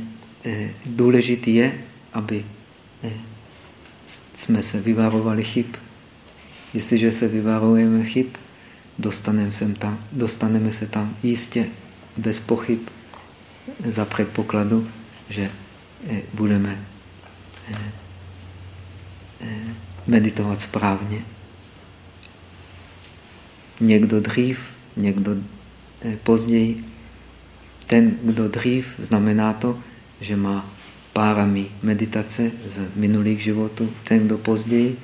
eh, důležitý je, aby eh, jsme se vyvarovali chyb. Jestliže se vyvarujeme chyb, dostaneme se tam, dostaneme se tam jistě bez pochyb za předpokladu, že eh, budeme meditovat správně. Někdo dřív, někdo později. Ten, kdo dřív, znamená to, že má párami meditace z minulých životů. Ten, kdo později,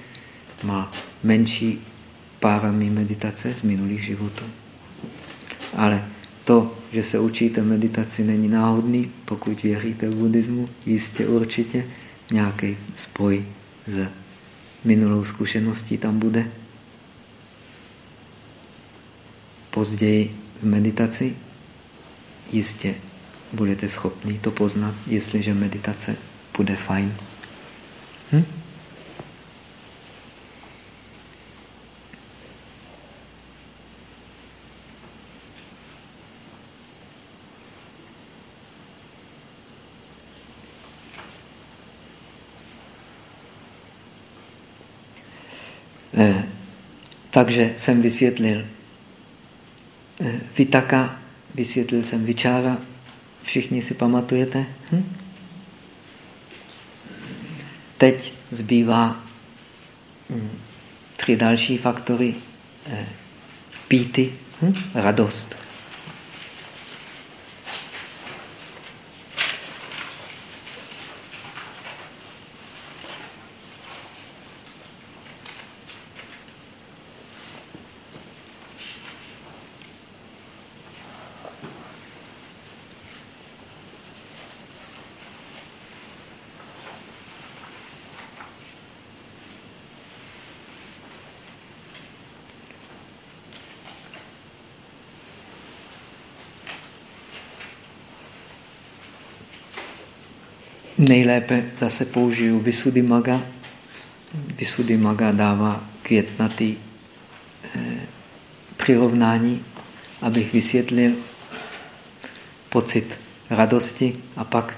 má menší párami meditace z minulých životů. Ale to, že se učíte meditaci, není náhodný. Pokud věříte v buddhismu, jistě určitě nějaký spoj s minulou zkušeností tam bude. Později v meditaci jistě budete schopni to poznat, jestliže meditace bude fajn. Hm? Eh, takže jsem vysvětlil eh, Vitaka, vysvětlil jsem Vičára, Všichni si pamatujete? Hm? Teď zbývá hm, tři další faktory. Eh, píty, hm? radost. Nejlépe zase použiju Visuddhimaga. Visuddhimaga dává květnatý eh, přirovnání, abych vysvětlil pocit radosti a pak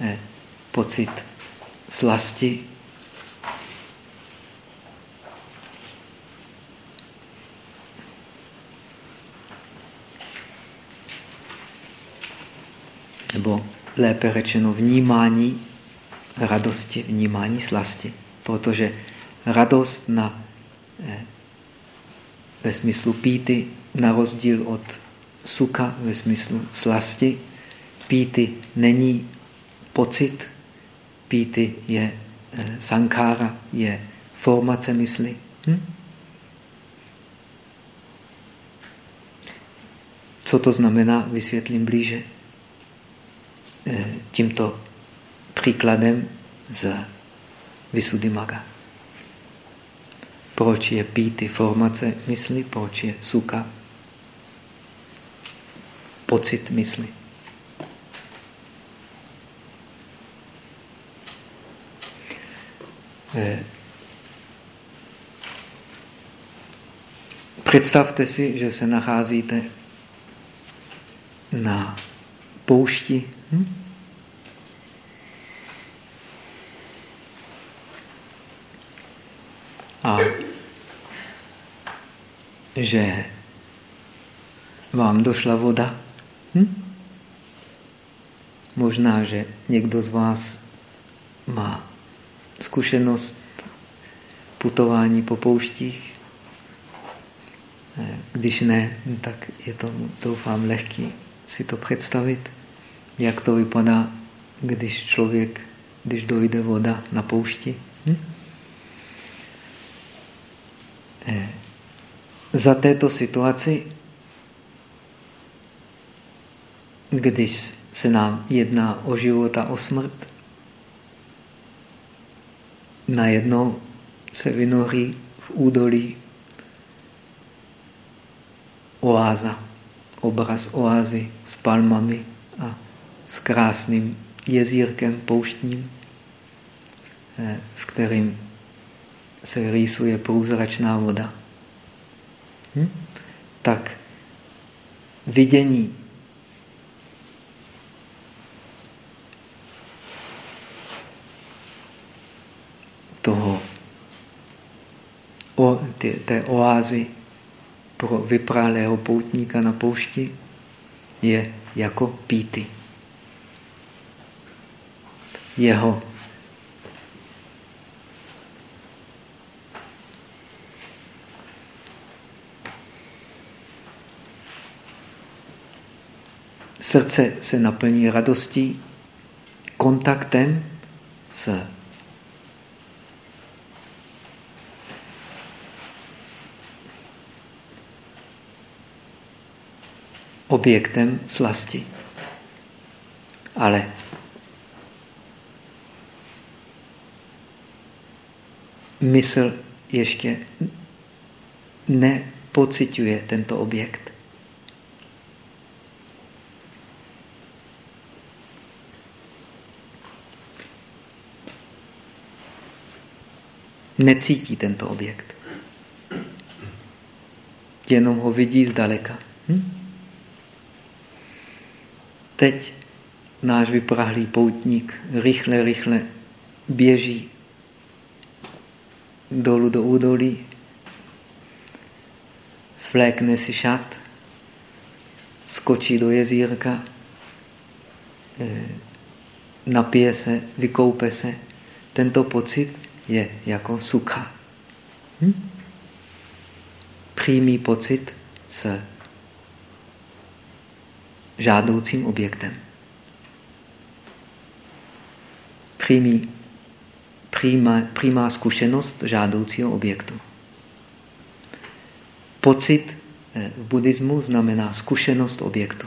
eh, pocit slasti. Nebo lépe řečeno vnímání radosti, vnímání slasti. Protože radost na, eh, ve smyslu píty, na rozdíl od suka ve smyslu slasti, píty není pocit, píty je eh, sankára, je formace mysli. Hm? Co to znamená, vysvětlím blíže. Eh, tímto příkladem z Visuddhimaga. Proč je píty formace mysli, proč je suka pocit mysli. Eh, představte si, že se nacházíte na poušti Hm? A že vám došla voda. Hm? Možná, že někdo z vás má zkušenost putování po pouštích. Eh, když ne, tak je to, doufám, lehký si to představit jak to vypadá, když člověk, když dojde voda na poušti. Hm? Eh, za této situaci, když se nám jedná o život a o smrt, najednou se vynoří v údolí oáza, obraz oázy s palmami a s krásným jezírkem pouštním, eh, v kterým se rýsuje průzračná voda. Hm? Tak vidění toho o, ty, té oázy pro vyprálého poutníka na poušti je jako píty. Jeho srdce se naplní radostí, kontaktem s objektem slasti. Ale mysl ještě nepociťuje tento objekt. Necítí tento objekt. Jenom ho vidí zdaleka. Hm? Teď náš vyprahlý poutník rychle, rychle běží dolů do údolí, svlékne si šat, skočí do jezírka, eh, napije se, vykoupe se. Tento pocit je jako sucha. Hm? Přímý pocit s žádoucím objektem. Přímý, přímá, přímá zkušenost žádoucího objektu. Pocit eh, v buddhismu znamená zkušenost objektu.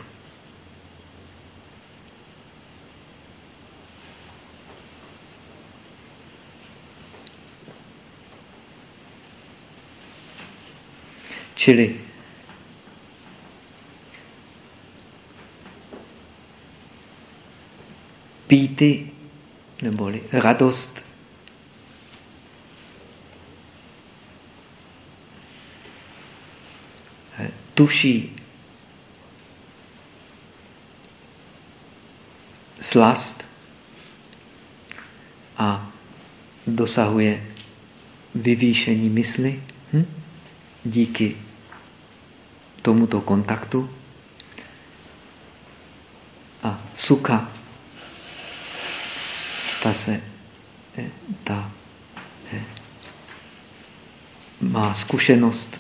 Čili píty neboli radost tuší slast a dosahuje vyvýšení mysli hm? díky tomuto kontaktu a suka ta se eh, ta eh, má zkušenost,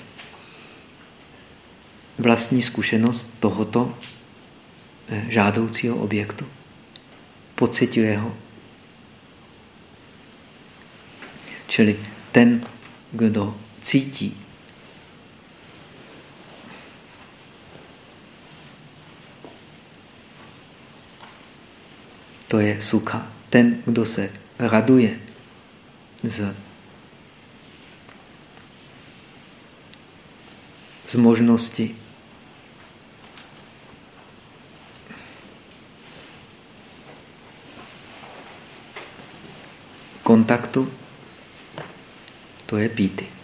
vlastní zkušenost tohoto eh, žádoucího objektu. Pocituje ho. Čili ten, kdo cítí to je sucha ten, kdo se raduje z, z možnosti kontaktu, to je píty.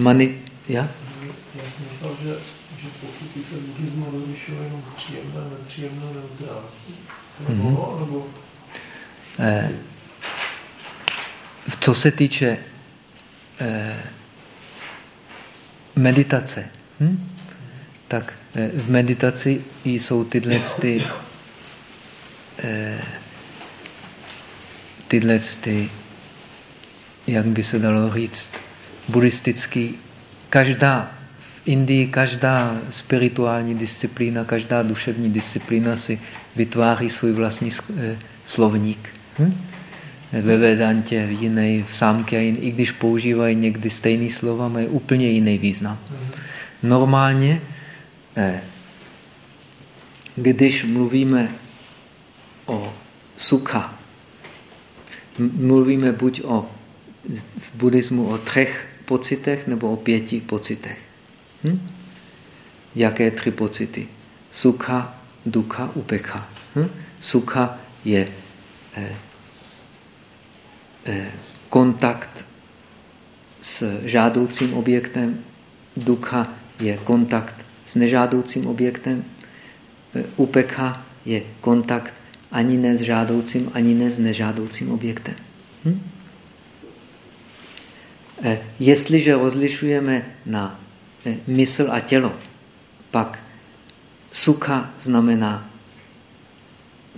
Mani, ja? Já jsem myslel, že, že se buddhismu rozlišují jenom příjemné, nepříjemné, neutrální. Nebo, mm-hmm. nebo... Eh, co se týče eh, meditace, hm? tak eh, v meditaci jsou tyhle ty, eh, tyhle ty, jak by se dalo říct, buddhistický, každá v Indii, každá spirituální disciplína, každá duševní disciplína si vytváří svůj vlastní eh, slovník. Hm? Ve Vedantě jiný, v sámky, i když používají někdy stejné slova, mají úplně jiný význam. Normálně, eh, když mluvíme o sukha, mluvíme buď o v buddhismu o třech pocitech nebo o pěti pocitech. Hm? Jaké tři pocity? Sukha, dukha, upekha. Hm? Sukha je eh, eh, kontakt s žádoucím objektem, dukha je kontakt s nežádoucím objektem, upekha je kontakt ani ne s žádoucím, ani ne s nežádoucím objektem. Hm? Eh, jestliže rozlišujeme na eh, mysl a tělo, pak sukha znamená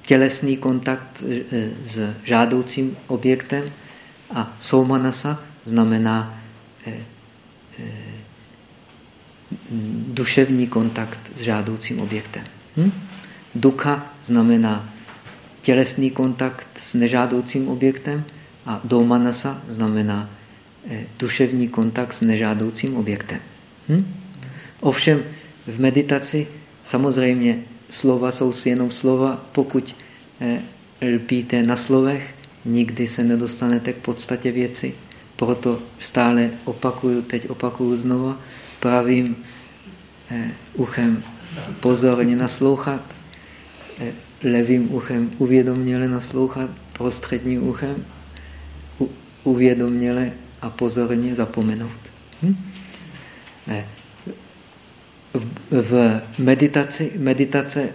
tělesný kontakt eh, s žádoucím objektem a soumanasa znamená duševní kontakt s žádoucím objektem. Hm? Duka znamená tělesný kontakt s nežádoucím objektem a domanasa znamená duševní kontakt s nežádoucím objektem. Hm? Ovšem v meditaci samozřejmě slova jsou si jenom slova. Pokud eh, lpíte na slovech, nikdy se nedostanete k podstatě věci. Proto stále opakuju, teď opakuju znova, pravým eh, uchem pozorně naslouchat, levým uchem uvědoměle naslouchat, prostředním uchem uvědoměle a pozorně zapomenout. Hm? V, v meditaci, meditace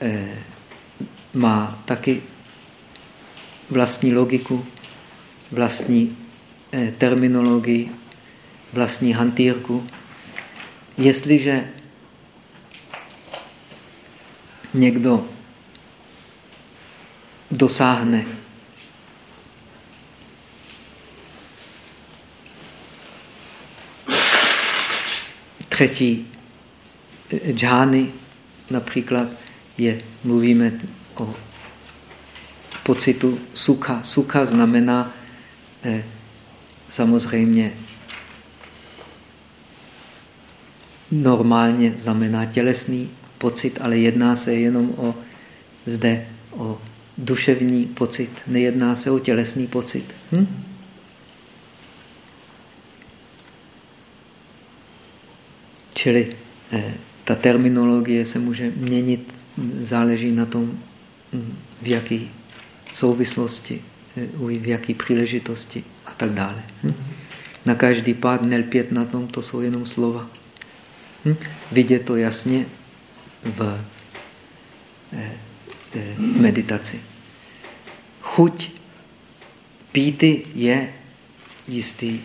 eh, má taky vlastní logiku, vlastní eh, terminologii, vlastní hantýrku. Jestliže někdo dosáhne třetí džány, například je, mluvíme o pocitu sucha. Sucha znamená eh, samozřejmě normálně znamená tělesný pocit, ale jedná se jenom o zde o duševní pocit, nejedná se o tělesný pocit. Hm? Čili eh, ta terminologie se může měnit, záleží na tom, hm, v jaké souvislosti, eh, v jaké příležitosti a tak dále. Hm? Na každý pád nelpět na tom, to jsou jenom slova. Hm? Vidět to jasně v eh, meditaci. Chuť píty je jistý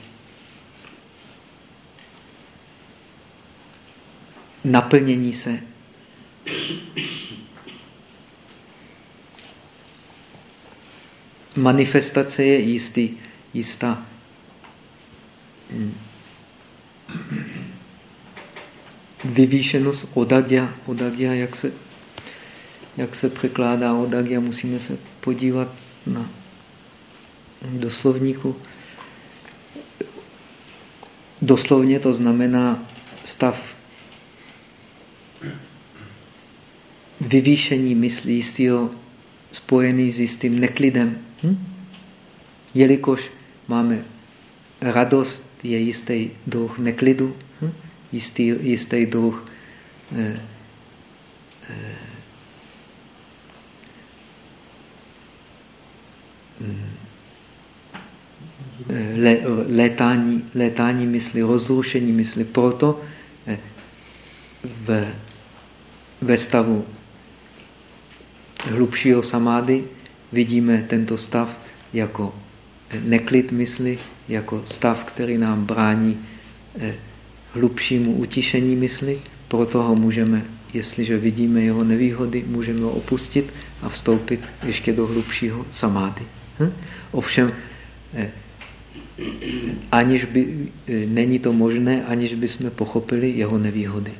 naplnění se manifestace je jistý, jistá vyvýšenost odagya. Odagya, jak se, jak se překládá odagya, musíme se podívat na doslovníku. Doslovně to znamená stav vyvýšení myslí jistého spojený s jistým neklidem. Hm? Jelikož máme radost, je jistý druh neklidu, hm? jistý, jistý druh eh, eh, le, letání, letání mysli, rozrušení mysli. Proto eh, v, ve stavu hlubšího samády vidíme tento stav jako neklid mysli, jako stav, který nám brání hlubšímu utišení mysli, proto ho můžeme, jestliže vidíme jeho nevýhody, můžeme ho opustit a vstoupit ještě do hlubšího samády. Hm? Ovšem, eh, aniž by, eh, není to možné, aniž by jsme pochopili jeho nevýhody.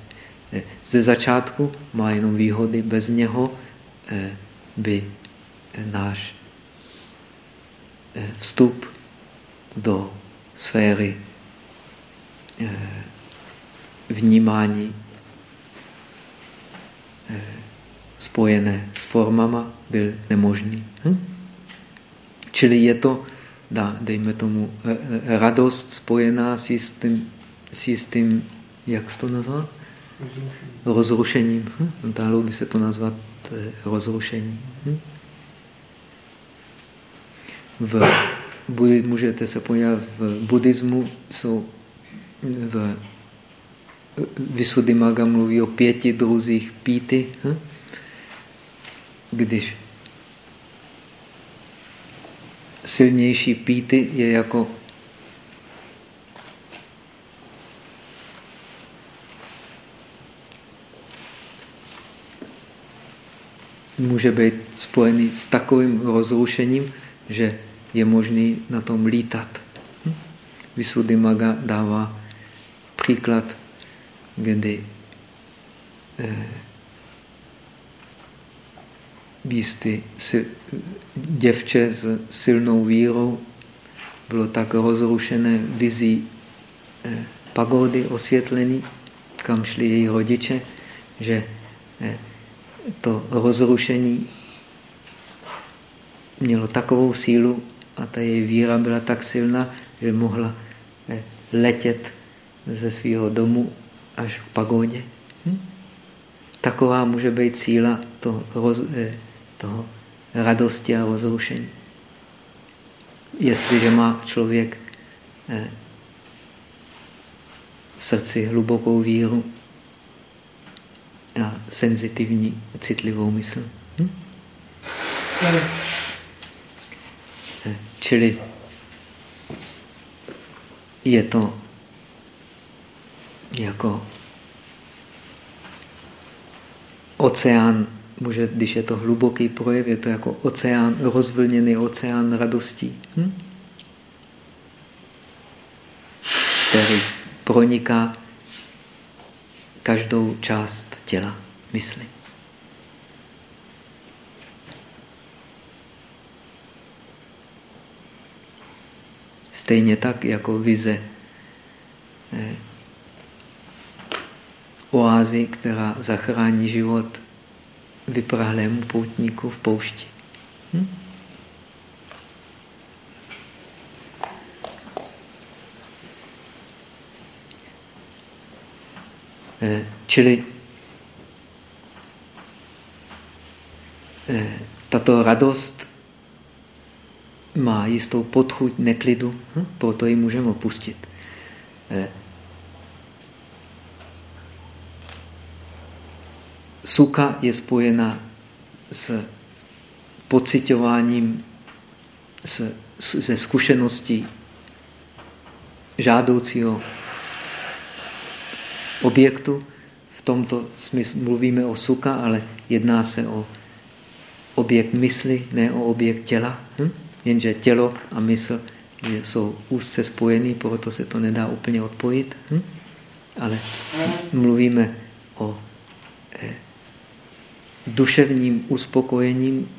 Eh, ze začátku má jenom výhody, bez něho by náš vstup do sféry vnímání eh, spojené s formama byl nemožný. Hm? Čili je to, dá, dejme tomu, eh, eh, radost spojená s jistým, s jistým jak se to nazvat? Rozrušením. Hm? Dalo by se to nazvat rozrušením. Hm? V můžete se podívat v buddhismu, jsou v Visuddhimagga mluví o pěti druzích píty. Hm? Když silnější píty je jako může být spojený s takovým rozrušením, že je možný na tom lítat. Hm? Visuddhimagga dává příklad, kdy eh, jistý děvče s silnou vírou bylo tak rozrušené vizí eh, pagody osvětlený, kam šli její rodiče, že eh, to rozrušení mělo takovou sílu a ta její víra byla tak silná, že mohla eh, letět ze svého domu až v pagodě. Hm? Taková může být síla toho, roz, eh, toho radosti a rozrušení. Jestliže má člověk eh, v srdci hlubokou víru a senzitivní, citlivou mysl. Hm? Čili je to jako oceán, může, když je to hluboký projev, je to jako oceán, rozvlněný oceán radostí, hm? který proniká každou část těla, mysli. Stejně tak jako vize eh, oázy, která zachrání život vyprahlému poutníku v poušti. Hm? Eh, čili tato radost má jistou podchuť neklidu, hm? proto ji můžeme opustit. Eh, suka je spojena s pocitováním, se zkušeností žádoucího objektu. V tomto smyslu mluvíme o suka, ale jedná se o objekt mysli, ne o objekt těla. Hm? Jenže tělo a mysl jsou úzce spojený, proto se to nedá úplně odpojit. Hm? Ale mluvíme o eh, duševním uspokojením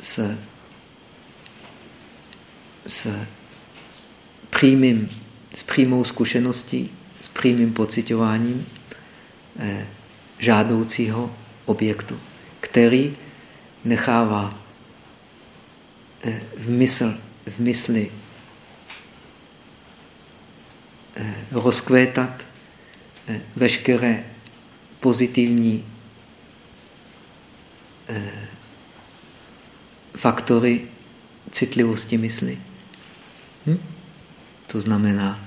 s, s přímým, s přímou zkušeností, s přímým pocitováním eh, žádoucího objektu, který nechává eh, v, mysl, v mysli eh, rozkvétat eh, veškeré pozitivní faktory citlivosti mysli. Hm? To znamená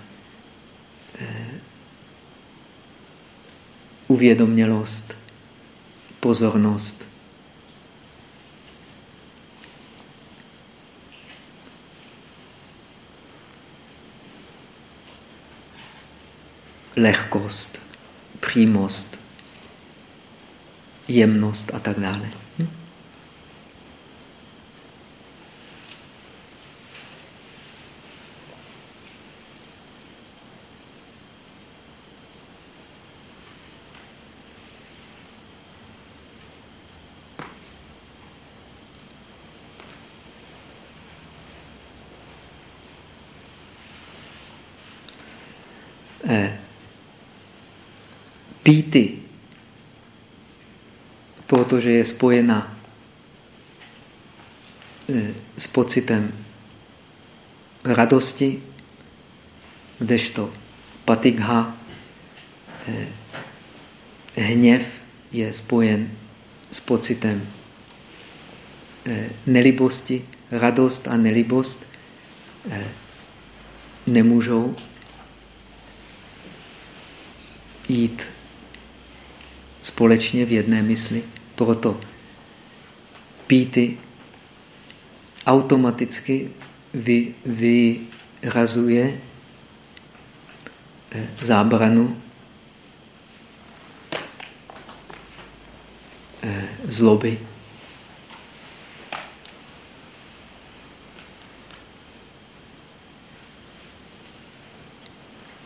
uvědomělost, pozornost, lehkost, přímost, jemnost a tak dále. Hm? Eh, píty, protože je spojena eh, s pocitem radosti, kdežto patigha, eh, hněv je spojen s pocitem eh, nelibosti, radost a nelibost nemůžou jít společně v jedné mysli. Proto píty automaticky vy, vyrazuje eh, zábranu eh, zloby.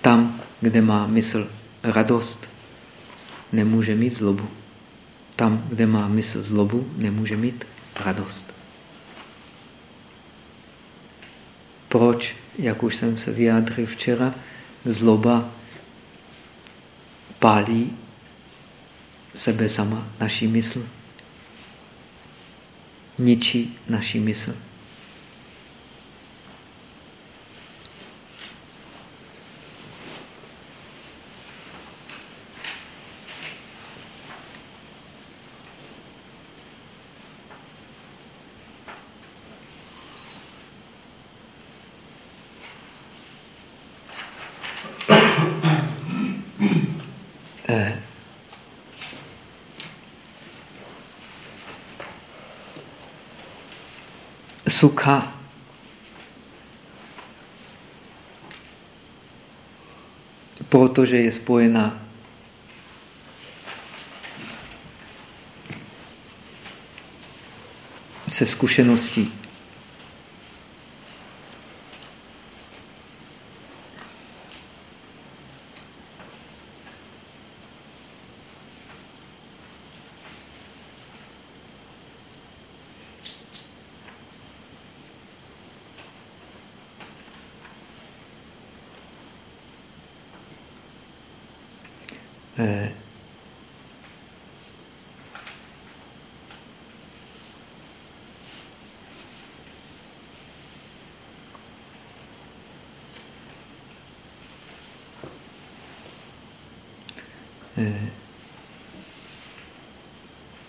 Tam, kde má mysl radost, nemůže mít zlobu. Tam, kde má mysl zlobu, nemůže mít radost. Proč, jak už jsem se vyjádřil včera, zloba pálí sebe sama, naší mysl. Ničí naší mysl. Sukha protože je spojená. Se zkušeností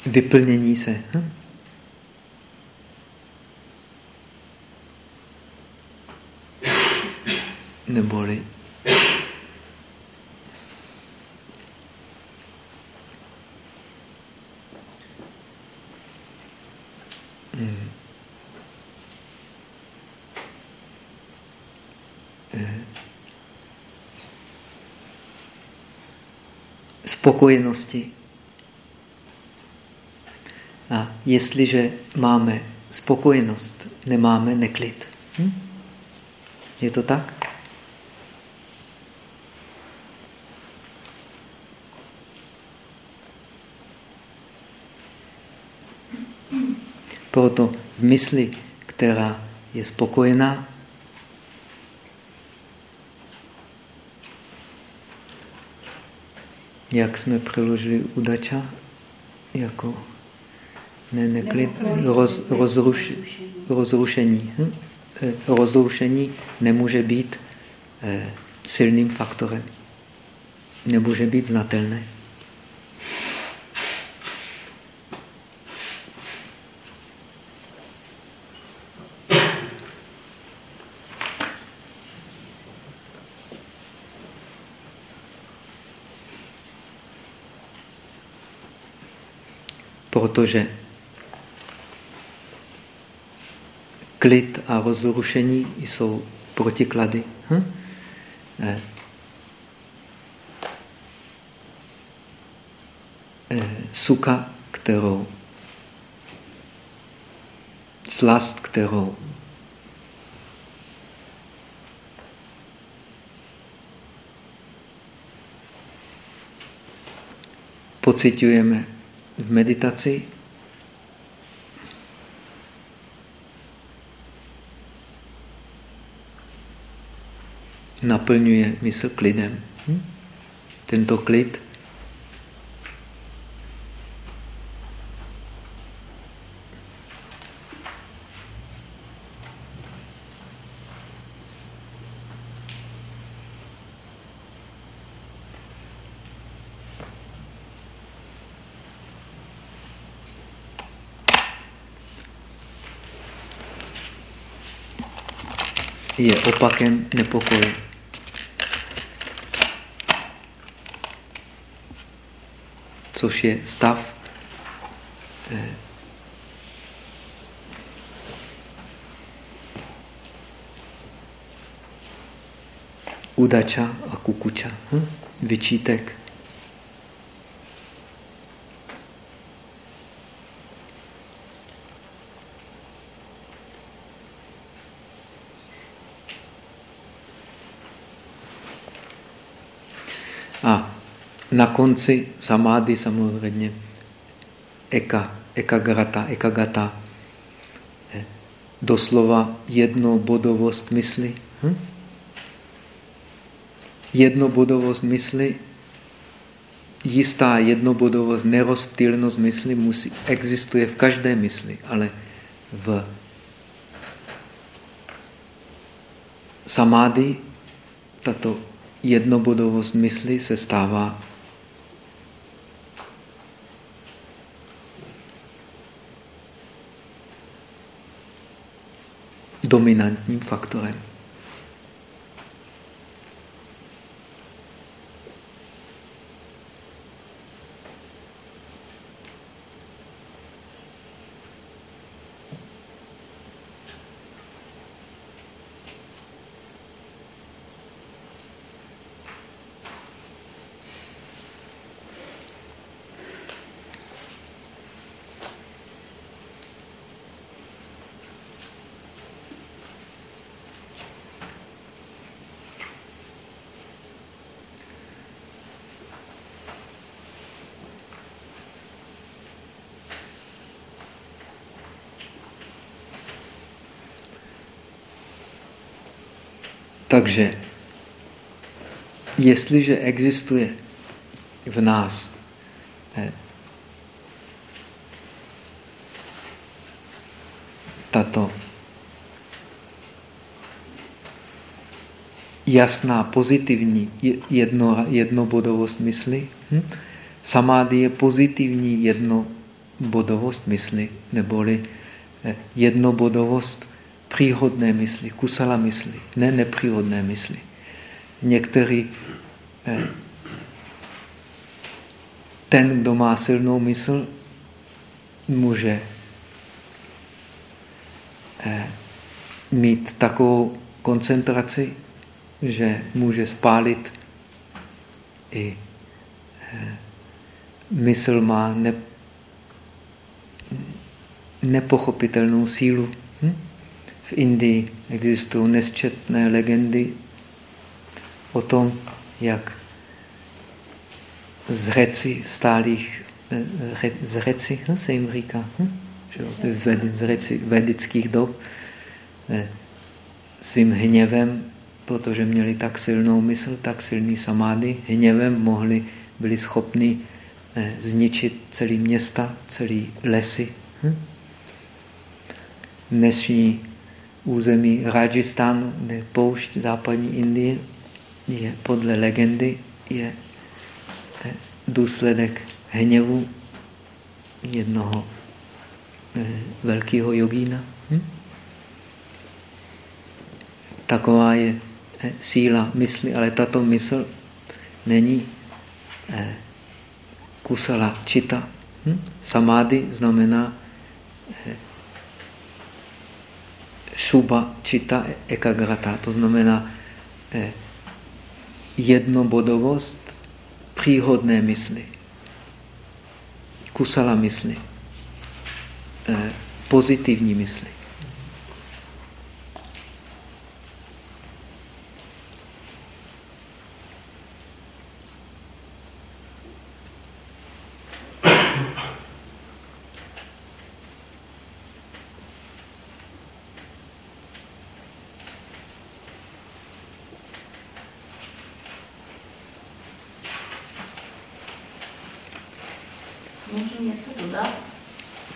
vyplnění se. Hm? Neboli hmm. Eh. spokojenosti jestliže máme spokojenost, nemáme neklid. Hm? Je to tak? Proto v mysli, která je spokojená, jak jsme přeložili udača, jako ne, neklid, roz, rozruš, rozrušení. Hm? Eh, rozrušení nemůže být eh, silným faktorem. Nemůže být znatelné. Protože klid a rozrušení jsou protiklady. Hm? Eh. Eh, suka, kterou slast, kterou pocitujeme v meditaci, naplňuje mysl klidem. Hm? Tento klid je opakem nepokoje. Což je stav eh, udača a kukuča. Hm? Vyčítek. A na konci samády samozřejmě eka, ekagrata, ekagata, eh, doslova jednobodovost mysli. Hm? Jednobodovost mysli, jistá jednobodovost, nerozptýlnost mysli musí, existuje v každé mysli, ale v samády tato jednobodovost mysli se stává dominantním faktorem. Takže jestliže existuje v nás eh, tato jasná pozitivní jedno, jednobodovost mysli, hm? samády je pozitivní jednobodovost mysli, neboli eh, jednobodovost příhodné mysli, kusala mysli, ne nepříhodné mysli. Některý eh, ten, kdo má silnou mysl, může eh, mít takovou koncentraci, že může spálit i eh, mysl má ne, nepochopitelnou sílu. V Indii existují nesčetné legendy o tom, jak z řeci stálých, eh, z řeci, no, se jim říká, hm? z řeci vedických dob, eh, svým hněvem, protože měli tak silnou mysl, tak silný samády, hněvem mohli, byli schopni eh, zničit celý města, celý lesy. Hm? Dnešní území Rajasthánu, ne poušť západní Indie, je podle legendy je eh, důsledek hněvu jednoho eh, velkého jogína. Hm? Taková je eh, síla mysli, ale tato mysl není kusala čita. Hm? Samády znamená šuba čita ekagrata, to znamená eh, jednobodovost příhodné mysli, kusala mysli, eh, pozitivní mysli.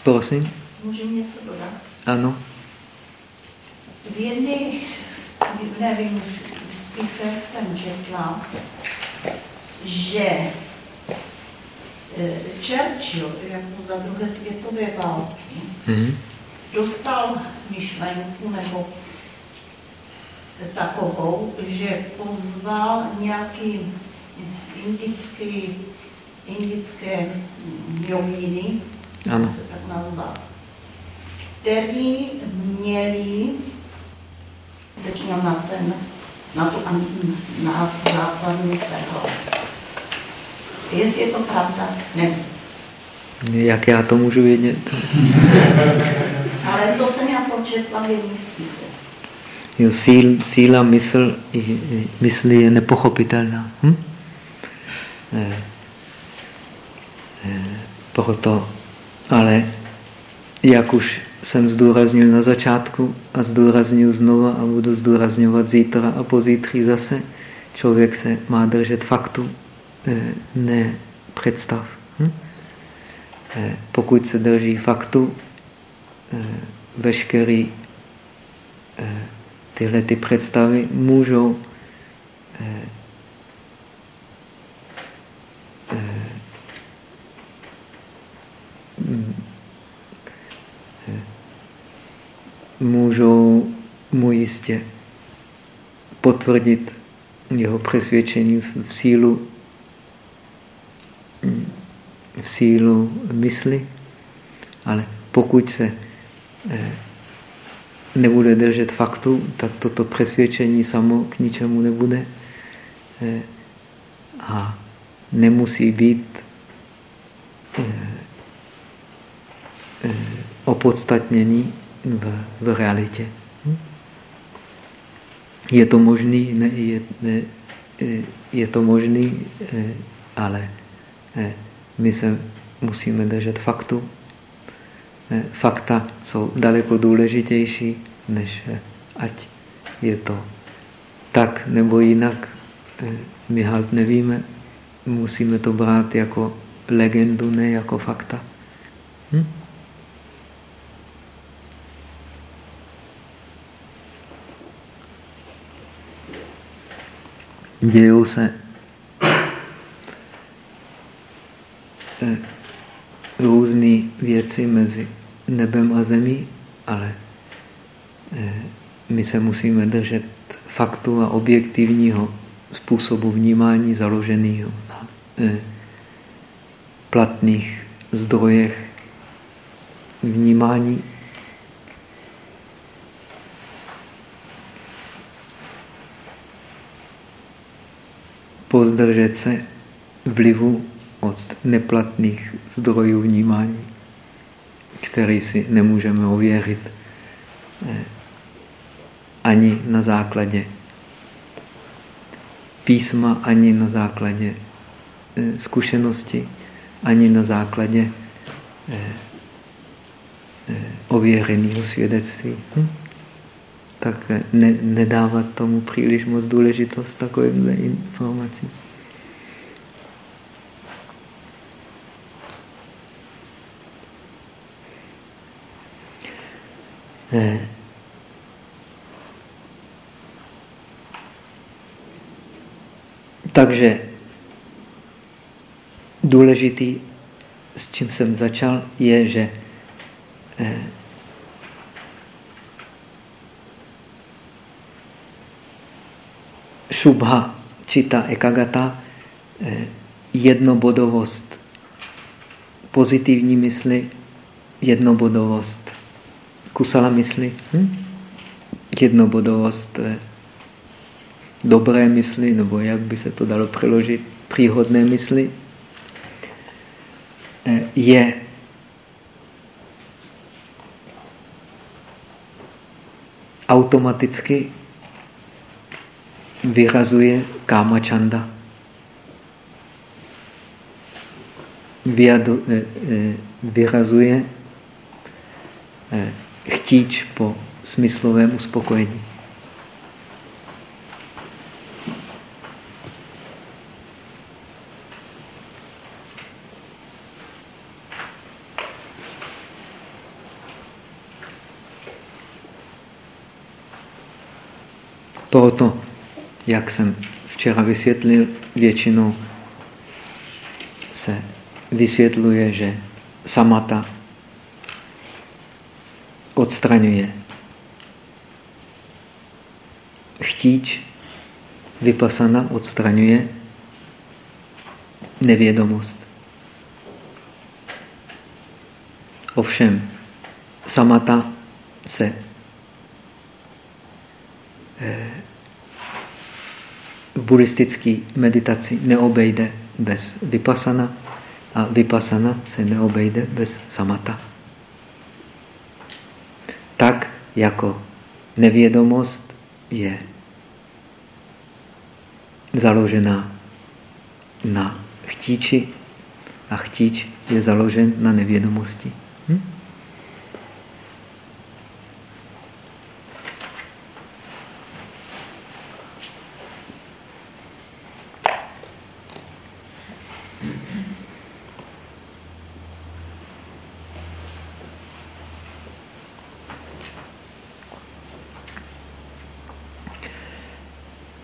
Prosím? Můžu něco dodat? Ano. V jedné, nevím, už v spisech jsem četla, že e, Churchill jako za druhé světové války mm-hmm. dostal myšlenku nebo takovou, že pozval nějaký indický, indické jogíny, ano. se tak nazval, který měli teď na ten, na tu na základní perlo. Jestli je to pravda, nevím. Jak já to můžu vědět? Ale to jsem já početla v jedných spisech. Jo, síl, síla mysl, mysli je nepochopitelná. Hm? Eh, eh, proto, ale jak už jsem zdůraznil na začátku a zdůraznuju znova a budu zdůrazňovat zítra a pozítří zase, člověk se má držet faktu, eh, ne představ. Hm? Eh, pokud se drží faktu, eh, veškerý tyhle ty představy můžou můžou mu jistě potvrdit jeho přesvědčení v sílu, v sílu mysli, ale pokud se eh, nebude držet faktu, tak toto přesvědčení samo k ničemu nebude eh, a nemusí být eh, opodstatnění v, v realitě. Hm? Je to možný, ne, je, ne, je to možný, eh, ale eh, my se musíme držet faktu. Fakta jsou daleko důležitější, než ať je to tak nebo jinak. My halt nevíme, musíme to brát jako legendu, ne jako fakta. Hm? Dějou se eh, různé věci mezi nebem a zemí, ale eh, my se musíme držet faktu a objektivního způsobu vnímání založeného na eh, platných zdrojech vnímání pozdržet se vlivu od neplatných zdrojů vnímání, který si nemůžeme ověřit eh, ani na základě písma, ani na základě eh, zkušenosti, ani na základě eh, ověřeného svědectví. Hm? Tak ne, nedávat tomu příliš moc důležitost takovýmhle informacím. Eh. Takže důležitý, s čím jsem začal, je, že šubha, čita, ekagata, eh, jednobodovost. Pozitivní mysli, jednobodovost. Kusala mysli, hm? jednobodovost eh, dobré mysli, nebo jak by se to dalo přeložit, příhodné mysli, eh, je automaticky vyrazuje kámačanda. Vyjadu, eh, eh, vyrazuje eh, chtíč po smyslovém uspokojení. Proto jak jsem včera vysvětlil, většinou se vysvětluje, že samata odstraňuje chtíč vypasana odstraňuje nevědomost. Ovšem, samata se eh, v buddhistické meditaci neobejde bez vypasana a vypasana se neobejde bez samata. Tak jako nevědomost je založená na chtíči a chtíč je založen na nevědomosti. Hm?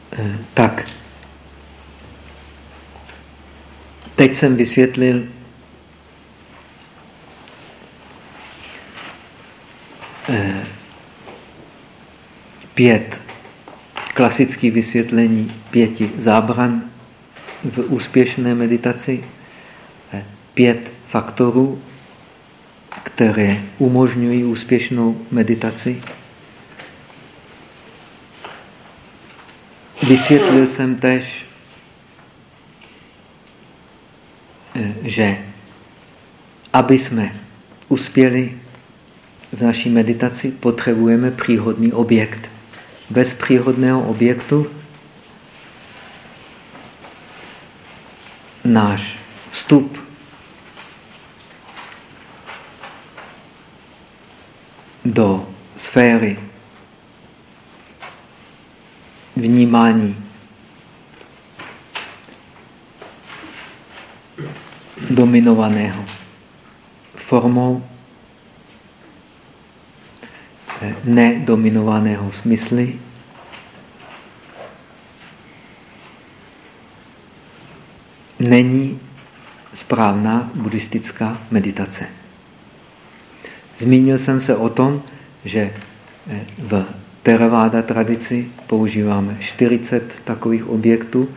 Eh, tak. Teď jsem vysvětlil eh, pět klasické vysvětlení pěti zábran v úspěšné meditaci, eh, pět faktorů, které umožňují úspěšnou meditaci. Vysvětlil jsem tež, eh, že aby jsme uspěli v naší meditaci, potřebujeme příhodný objekt. Bez příhodného objektu náš vstup do sféry vnímání dominovaného formou eh, nedominovaného smysly není správná buddhistická meditace. Zmínil jsem se o tom, že eh, v Theravada tradici používáme 40 takových objektů,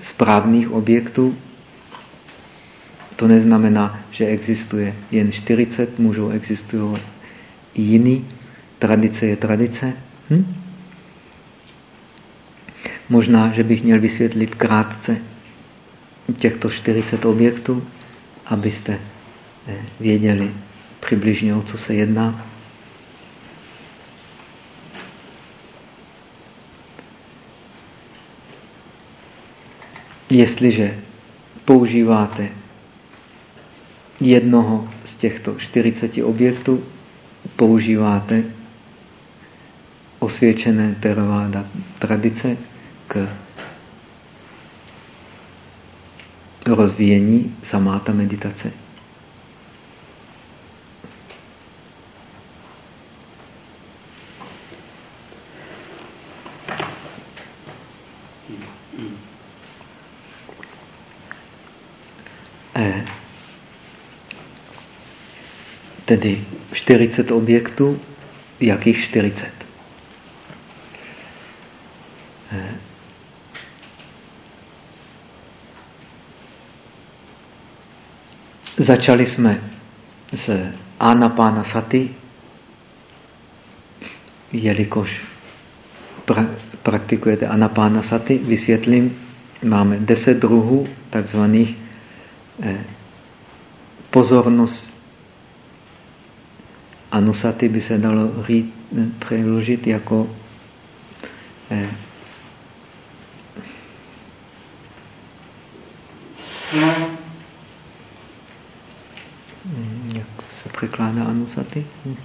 správných objektů. To neznamená, že existuje jen 40, můžou existovat i jiný. Tradice je tradice. Hm? Možná, že bych měl vysvětlit krátce těchto 40 objektů, abyste eh, věděli přibližně, o co se jedná. Jestliže používáte jednoho z těchto 40 objektů, používáte osvědčené teraváda tradice k rozvíjení samáta meditace. Tedy 40 objektů, jakých 40? E. Začali jsme s Anapána Sati, jelikož pra, praktikujete Anapána Sati, vysvětlím, máme deset druhů takzvaných eh, pozornost. Anusaty by se dalo říct, přeložit jako eh, hm, jak se překládá anusaty? Hm.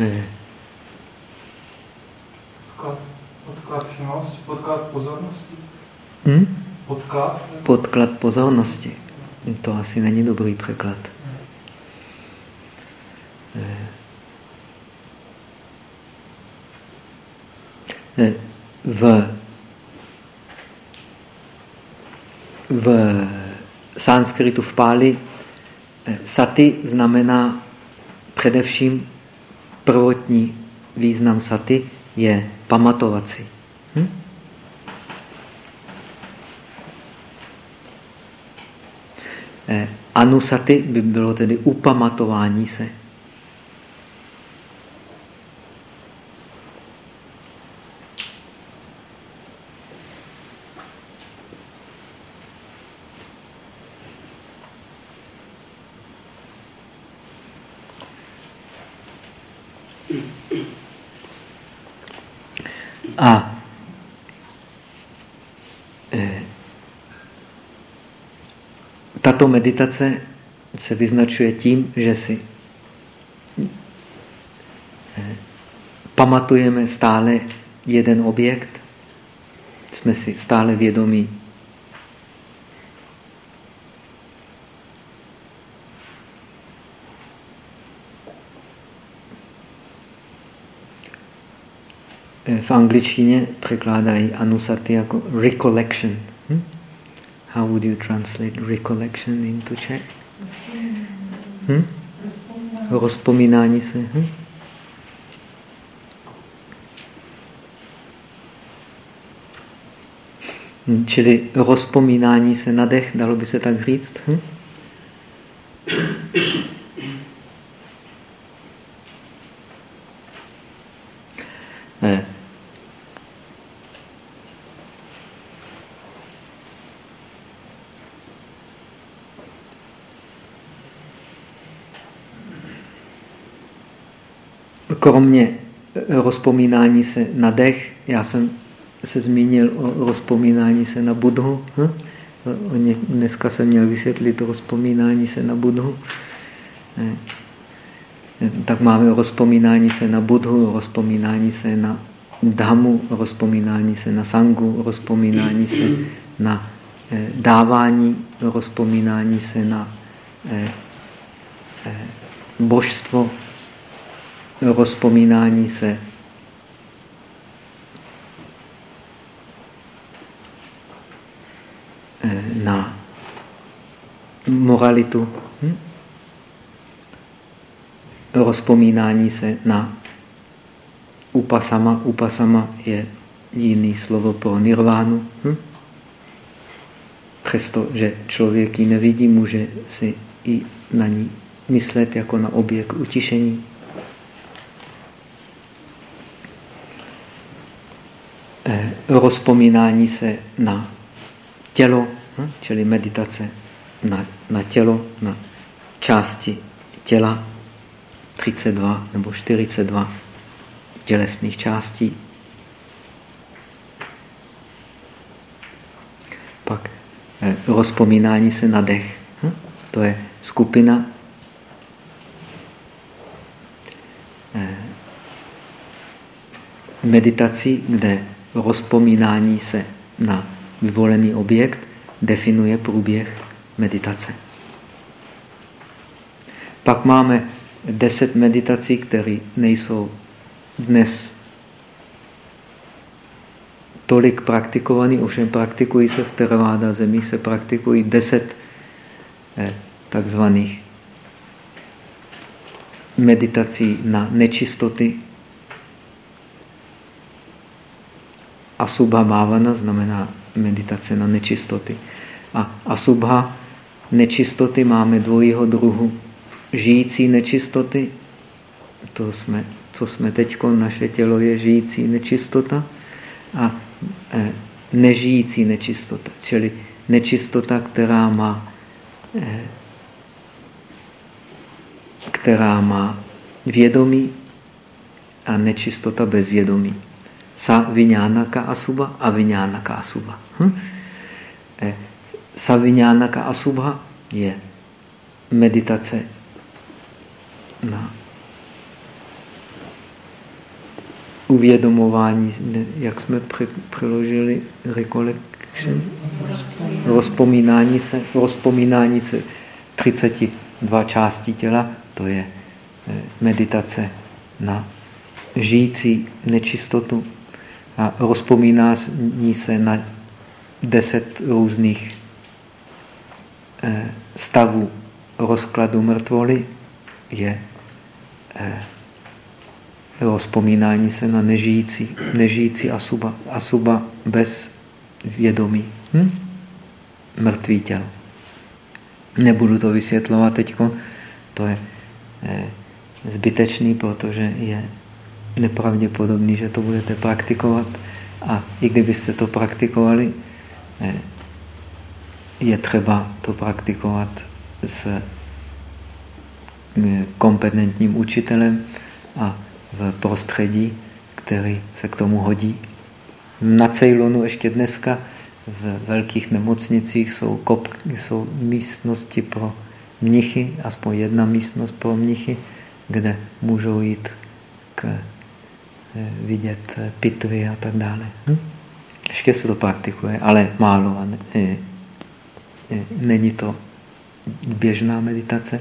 Eh, Podklad, podklad všimnosti, podklad pozornosti. hm? Podklad. Podklad pozornosti. To asi není dobrý překlad. Eh, eh, V, v sanskritu v Páli eh, sati znamená především prvotní význam saty je pamatovací. Hm? Eh, anusaty by bylo tedy upamatování se. A eh, tato meditace se vyznačuje tím, že si eh, pamatujeme stále jeden objekt, jsme si stále vědomí v angličtině překládají anusati jako recollection. Hm? How would you translate recollection into Czech? Hm? Rozpomínání se. Hm? hm? Čili rozpomínání se na dech, dalo by se tak říct. Hm? Kromě rozpomínání se na dech, já jsem se zmínil o rozpomínání se na Budhu. Hm? Dneska jsem měl vysvětlit rozpomínání se na Budhu. Tak máme rozpomínání se na Budhu, rozpomínání se na Dhamu, rozpomínání se na Sangu, rozpomínání se na dávání, rozpomínání se na božstvo, rozpomínání se eh, na moralitu, hm? rozpomínání se na upasama. Upasama je jiný slovo pro nirvánu. Hm? Přestože člověk ji nevidí, může si i na ní myslet jako na objekt utišení. Eh, rozpomínání se na tělo, hm, čili meditace na, na tělo, na části těla 32 nebo 42 tělesných částí. Pak eh, rozpomínání se na dech. Hm? To je skupina eh, meditací, kde rozpomínání se na vyvolený objekt definuje průběh meditace. Pak máme deset meditací, které nejsou dnes tolik praktikovaný, ovšem praktikují se v Theravada zemích, se praktikují deset eh, takzvaných meditací na nečistoty, Asubha bhavana znamená meditace na nečistoty. A asubha nečistoty máme dvojího druhu. Žijící nečistoty, to jsme, co jsme teď, naše tělo je žijící nečistota a e, nežijící nečistota, čili nečistota, která má, e, která má vědomí a nečistota bez vědomí. Sa vinyánaka asuba a vinyánaka asuba. Hm? Eh, sa vinyánaka asuba je meditace na uvědomování, jak jsme přeložili recollection, rozpomínání se, rozpomínání se 32 částí těla, to je eh, meditace na žijící nečistotu a rozpomínání se na deset různých eh, stavů rozkladu mrtvoly je eh, rozpomínání se na nežijící, nežijící asuba, asuba bez vědomí. Hm? Mrtvý tělo. Nebudu to vysvětlovat teď, to je eh, zbytečný, protože je nepravděpodobný, že to budete praktikovat. A i kdybyste to praktikovali, eh, je třeba to praktikovat s eh, kompetentním učitelem a v prostředí, který se k tomu hodí. Na Ceylonu ještě dneska v velkých nemocnicích jsou, kop, jsou místnosti pro mnichy, aspoň jedna místnost pro mnichy, kde můžou jít k vidět pitvy a tak dále. Hm? Ještě se to praktikuje, ale málo. A ne, je, je, není to běžná meditace.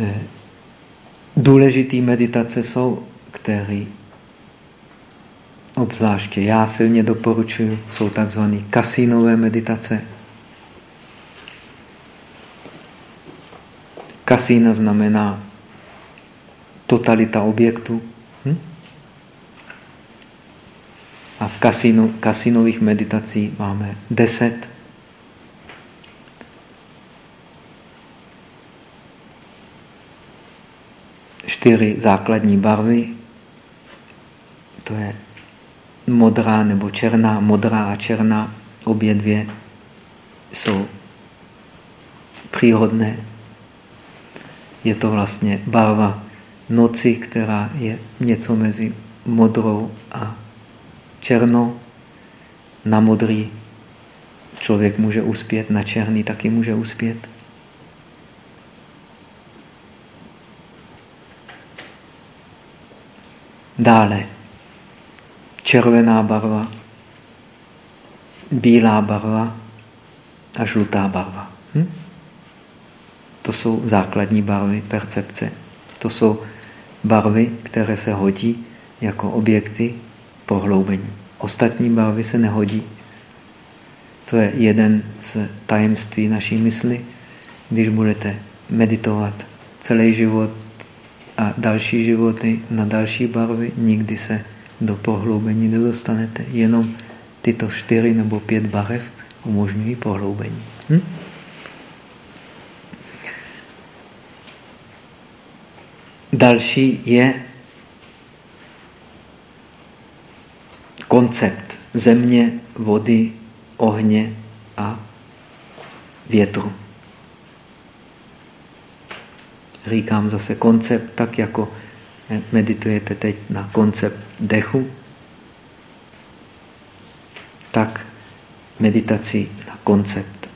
Eh, důležitý meditace jsou, které obzvláště já silně doporučuji, jsou takzvané kasínové meditace. Kasína znamená totalita objektu. Hm? A v kasínu, kasínových meditacích máme deset. Čtyři základní barvy. To je modrá nebo černá, modrá a černá, obě dvě jsou příhodné. Je to vlastně barva noci, která je něco mezi modrou a černou. Na modrý člověk může uspět, na černý taky může uspět. Dále červená barva, bílá barva a žlutá barva. Hm? To jsou základní barvy percepce. To jsou barvy, které se hodí jako objekty prohloubení. Ostatní barvy se nehodí. To je jeden z tajemství naší mysli. Když budete meditovat celý život a další životy na další barvy, nikdy se do prohloubení nedostanete. Jenom tyto čtyři nebo pět barev umožňují prohloubení. Hm? Další je koncept země, vody, ohně a větru. Říkám zase koncept tak, jako meditujete teď na koncept dechu, tak meditaci na koncept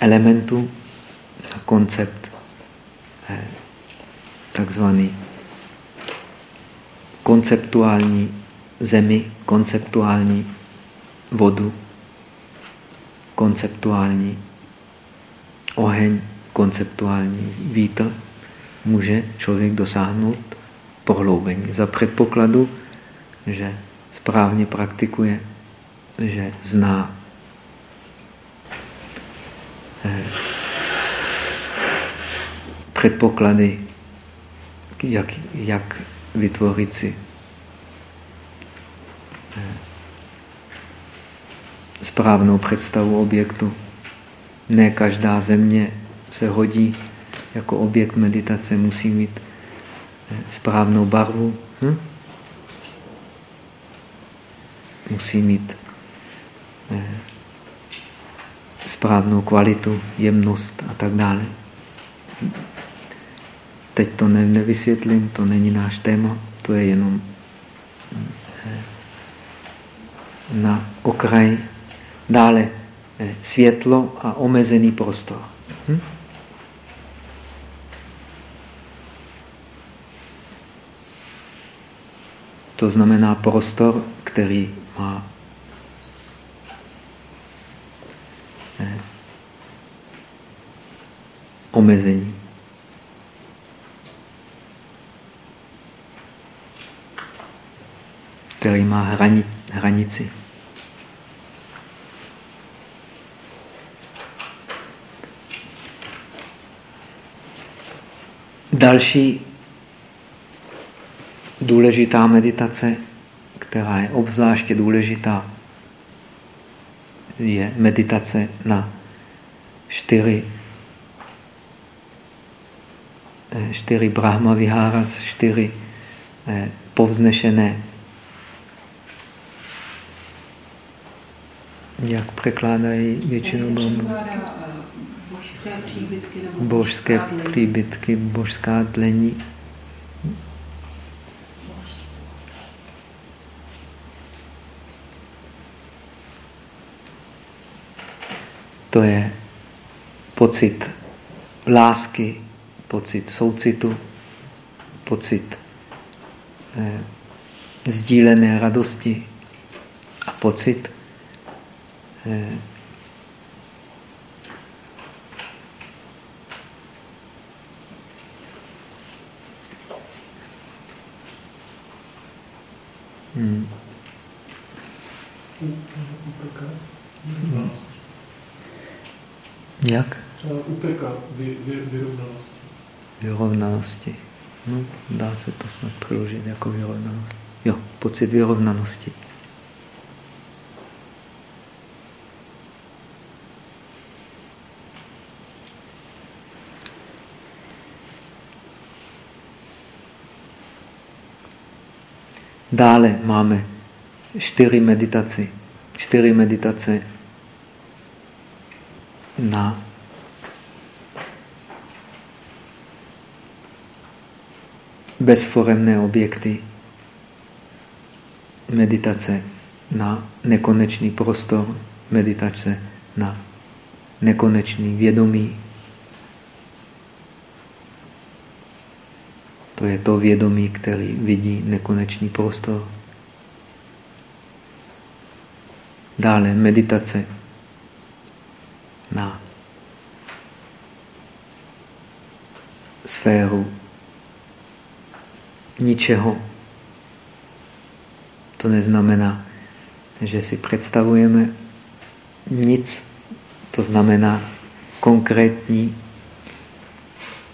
elementu, na koncept eh, takzvaný konceptuální zemi, konceptuální vodu, konceptuální oheň, konceptuální vítr, může člověk dosáhnout prohloubení. Za předpokladu, že správně praktikuje, že zná eh, předpoklady, jak, jak vytvořit si eh, správnou představu objektu. Ne každá země se hodí jako objekt meditace, musí mít správnou barvu, hm? musí mít eh, správnou kvalitu, jemnost a tak dále. Teď to ne, nevysvětlím, to není náš téma, to je jenom eh, na okraj. Dále eh, světlo a omezený prostor. Hm? To znamená prostor, který má eh, omezení. Který má hrani, hranici. Další důležitá meditace, která je obzvláště důležitá, je meditace na čtyři, eh, čtyři Brahma Viharas, čtyři eh, povznešené Jak překládají většinou? Božské příbytky nebo božské příbytky, božská tlení. To je pocit lásky, pocit soucitu, pocit eh, sdílené radosti a pocit Hmm. Jak? Upeka vy, vy, vyrovnanosti. Vyrovnanosti. No, dá se to snad přeložit jako vyrovnanost. Jo, pocit vyrovnanosti. Dále máme čtyři meditace. Čtyři meditace na bezforemné objekty, meditace na nekonečný prostor, meditace na nekonečný vědomí, To je to vědomí, který vidí nekonečný prostor. Dále meditace na sféru ničeho. To neznamená, že si představujeme nic. To znamená konkrétní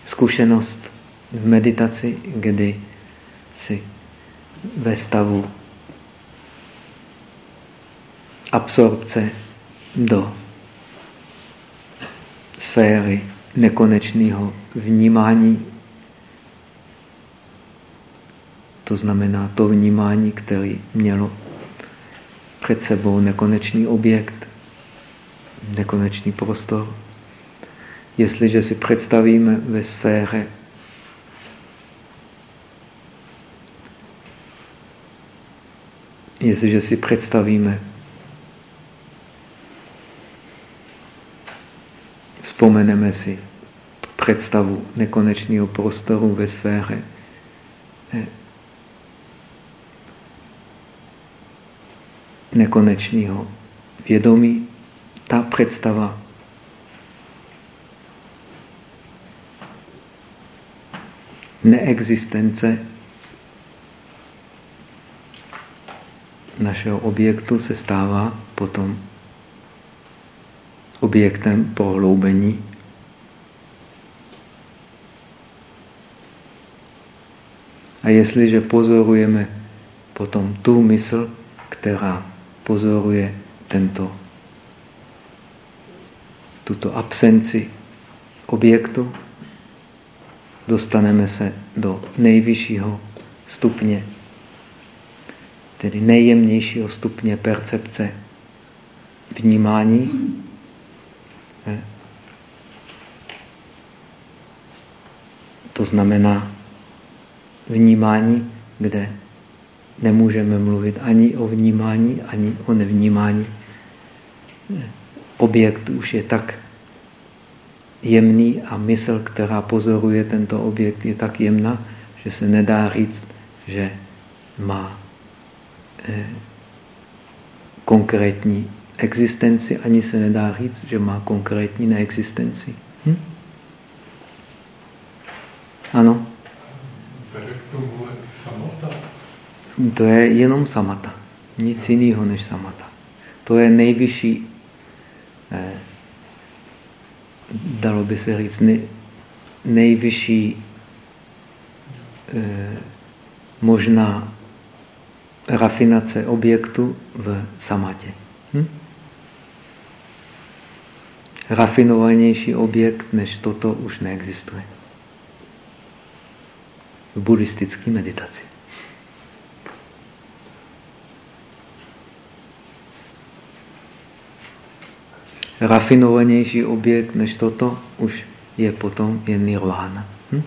zkušenost v meditaci, kdy si ve stavu absorpce do sféry nekonečného vnímání. To znamená to vnímání, který mělo před sebou nekonečný objekt, nekonečný prostor. Jestliže si představíme ve sféře Jestliže si představíme, vzpomeneme si představu nekonečného prostoru ve sféře. Nekonečného vědomí, ta představa. Neexistence našeho objektu se stává potom objektem prohloubení. A jestliže pozorujeme potom tu mysl, která pozoruje tento, tuto absenci objektu, dostaneme se do nejvyššího stupně tedy nejjemnějšího stupně percepce vnímání. To znamená vnímání, kde nemůžeme mluvit ani o vnímání, ani o nevnímání. Objekt už je tak jemný a mysl, která pozoruje tento objekt, je tak jemná, že se nedá říct, že má konkrétní existenci, ani se nedá říct, že má konkrétní neexistenci. Hm? Ano? To je jenom samata. Nic jiného než samata. To je nejvyšší, eh, dalo by se říct, nej, nejvyšší eh, možná rafinace objektu v samatě. Hm? Rafinovanější objekt než toto už neexistuje. V buddhistické meditaci. Rafinovanější objekt než toto už je potom jen nirvana. Hm?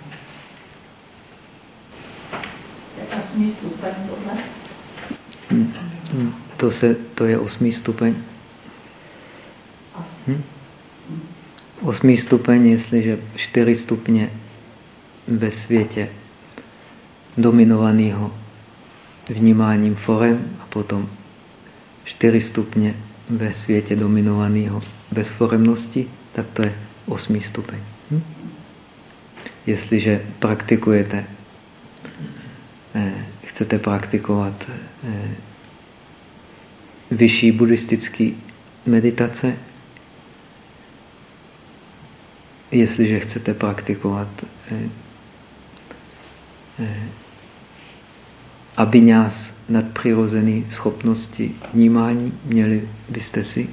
To, se, to je osmý stupeň. Hm? Osmý stupeň, jestliže čtyři stupně ve světě dominovaného vnímáním forem a potom čtyři stupně ve světě dominovaného bezforemnosti, tak to je osmý stupeň. Hm? Jestliže praktikujete, eh, chcete praktikovat eh, vyšší buddhistické meditace, jestliže chcete praktikovat eh, eh, abiňás nadpřirozené schopnosti vnímání, měli byste si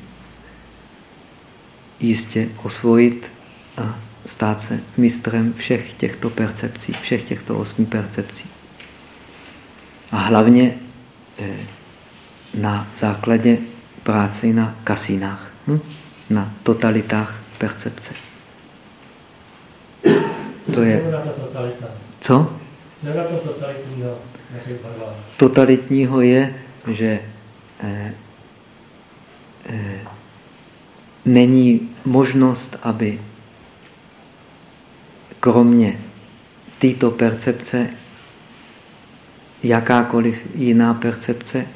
jistě osvojit a stát se mistrem všech těchto percepcí, všech těchto osmi percepcí. A hlavně eh, na základě práce na kasinách, hm? na totalitách percepce. To je... Co? Totalitního je, že eh, eh, není možnost, aby kromě této percepce jakákoliv jiná percepce,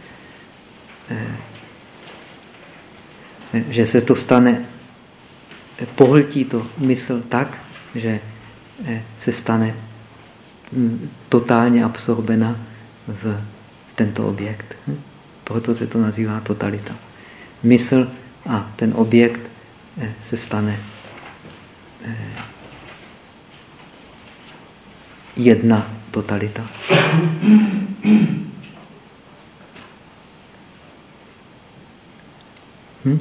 že se to stane, pohltí to mysl tak, že eh, se stane hm, totálně absorbena v tento objekt. Hm? Proto se to nazývá totalita. Mysl a ten objekt eh, se stane jedna totalita. Hm?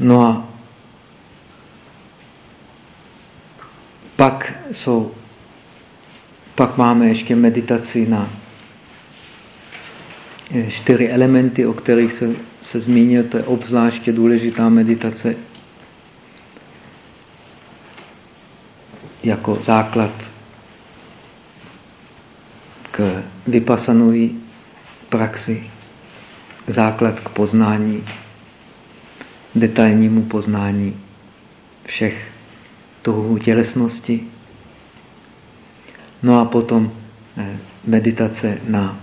No a pak jsou, pak máme ještě meditaci na čtyři elementy, o kterých se, se zmínil, to je obzvláště důležitá meditace jako základ k vypasanové praxi, základ k poznání, detailnímu poznání všech druhů tělesnosti. No a potom eh, meditace na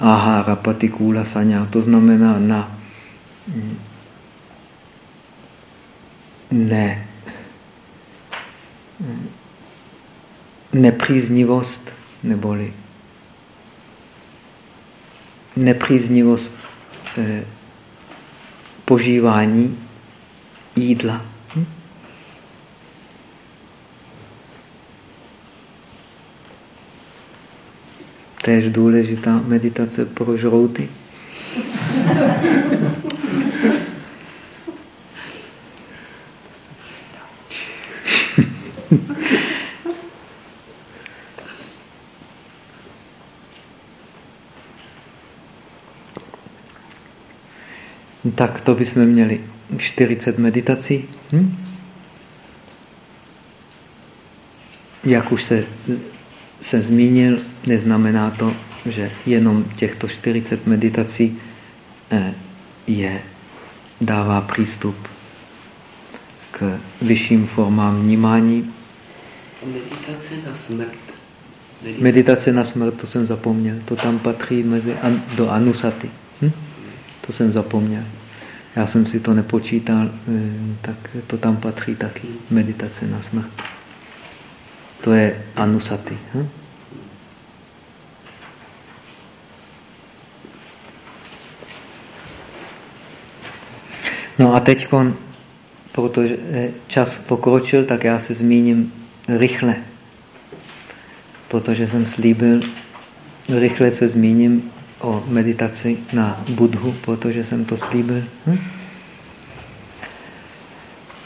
ahara patikula sanya, to znamená na ne nepříznivost neboli nepříznivost eh, požívání jídla. Tež důležitá meditace pro žrouty. tak to bychom měli 40 meditací. Hm? Jak už se, jsem zmínil, neznamená to, že jenom těchto 40 meditací eh, je, dává přístup k vyšším formám vnímání. Meditace na smrt. Meditace, Meditace na smrt, to jsem zapomněl. To tam patří mezi, do anusaty. Hm? To jsem zapomněl. Já jsem si to nepočítal, eh, tak to tam patří taky meditace na smrt. To je anusaty. Hm? No a teď, protože čas pokročil, tak já se zmíním rychle. Protože jsem slíbil, rychle se zmíním o meditaci na Budhu, protože jsem to slíbil. Hm?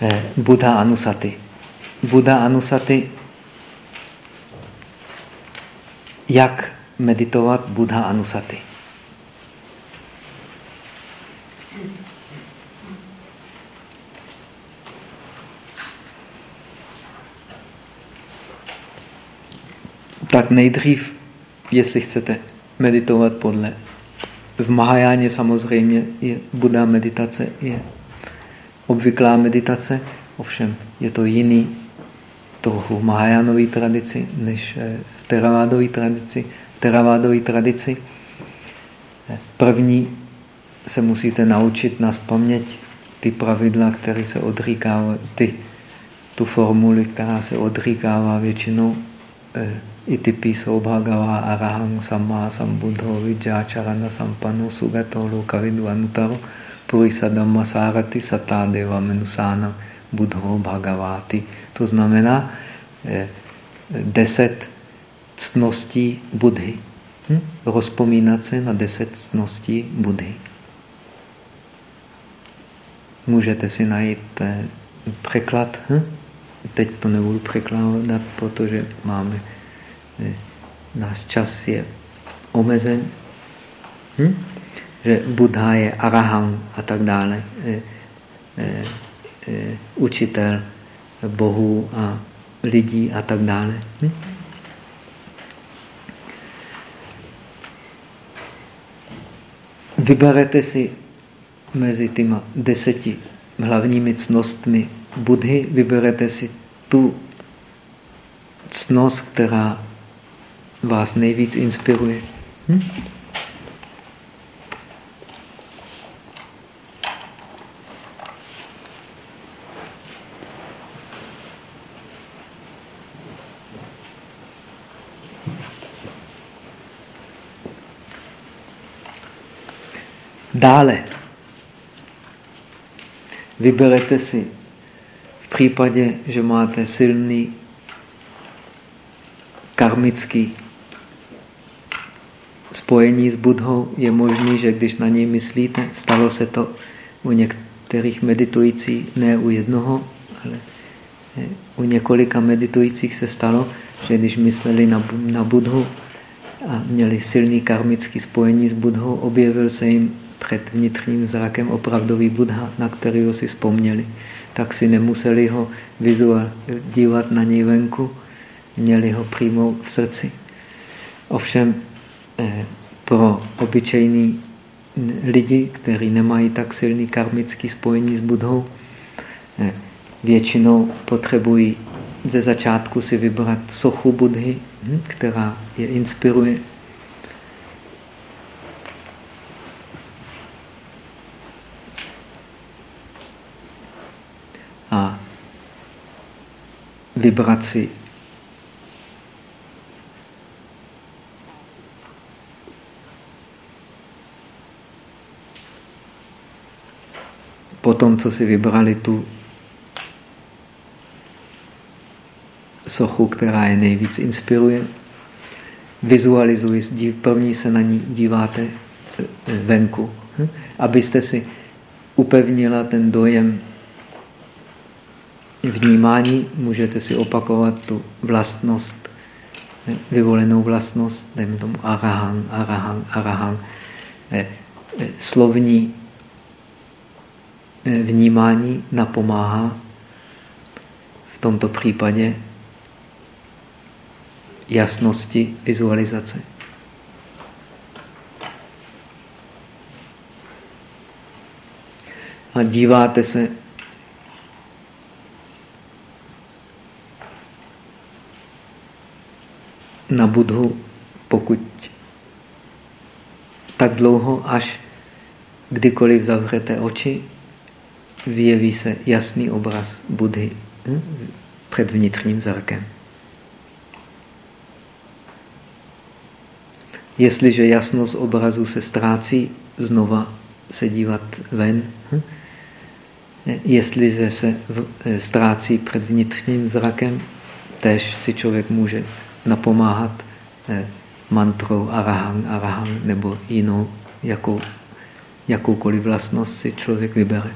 Eh, Buddha Anusati. Buddha Anusati. Jak meditovat Buddha Anusati? Tak nejdřív, jestli chcete meditovat podle. V Mahajáně samozřejmě je Buddha meditace, je obvyklá meditace, ovšem je to jiný trochu Mahajánové tradici než eh, teravádové tradici. Teravádové tradici první se musíte naučit na spaměť ty pravidla, které se odříkávají, ty, tu formuli, která se odříkává většinou eh, Iti piso bhagava arahang samma sambuddho vidyacharana sampano sugato lokavidu anutaro purisa dhamma sarati satadeva menusana buddho bhagavati. To znamená eh, deset cností Budhy. Hm? Rozpomínat se na deset cností Budhy. Můžete si najít eh, překlad. Hm? Teď to nebudu překládat, protože máme náš čas je omezen, hm? že Buddha je arahang a tak dále, e, e, e, učitel bohů a lidí a tak dále. Hm? Vyberete si mezi těma deseti hlavními cnostmi Budhy, vyberete si tu cnost, která vás nejvíc inspiruje? Hm? Dále. Vyberete si v případě, že máte silný karmický spojení s Budhou je možné, že když na něj myslíte, stalo se to u některých meditujících, ne u jednoho, ale u několika meditujících se stalo, že když mysleli na, na Budhu a měli silný karmický spojení s Budhou, objevil se jim před vnitřním zrakem opravdový Buddha, na kterého si vzpomněli. Tak si nemuseli ho vizuál dívat na něj venku, měli ho přímo v srdci. Ovšem eh, pro obyčejný lidi, kteří nemají tak silný karmický spojení s Budhou, eh, většinou potřebují ze začátku si vybrat sochu Budhy, hm, která je inspiruje. Vybrat si po tom, co si vybrali tu sochu, která je nejvíc inspiruje, vizualizuji, první se na ní díváte e, venku, hm? abyste si upevnila ten dojem vnímání, můžete si opakovat tu vlastnost, vyvolenou vlastnost, dejme tomu arahang, arahang, arahang, e, e, slovní Eh, vnímání napomáhá v tomto případě jasnosti vizualizace. A díváte se na Budhu, pokud tak dlouho, až kdykoliv zavřete oči, vyjeví se jasný obraz Budhy hm, před vnitřním zrakem. Jestliže jasnost obrazu se ztrácí, znova se dívat ven. Hm? Jestliže se eh, ztrácí před vnitřním zrakem, tež si člověk může napomáhat eh, mantrou arahang, arahang nebo jinou, jakou, jakoukoliv vlastnost si člověk vybere.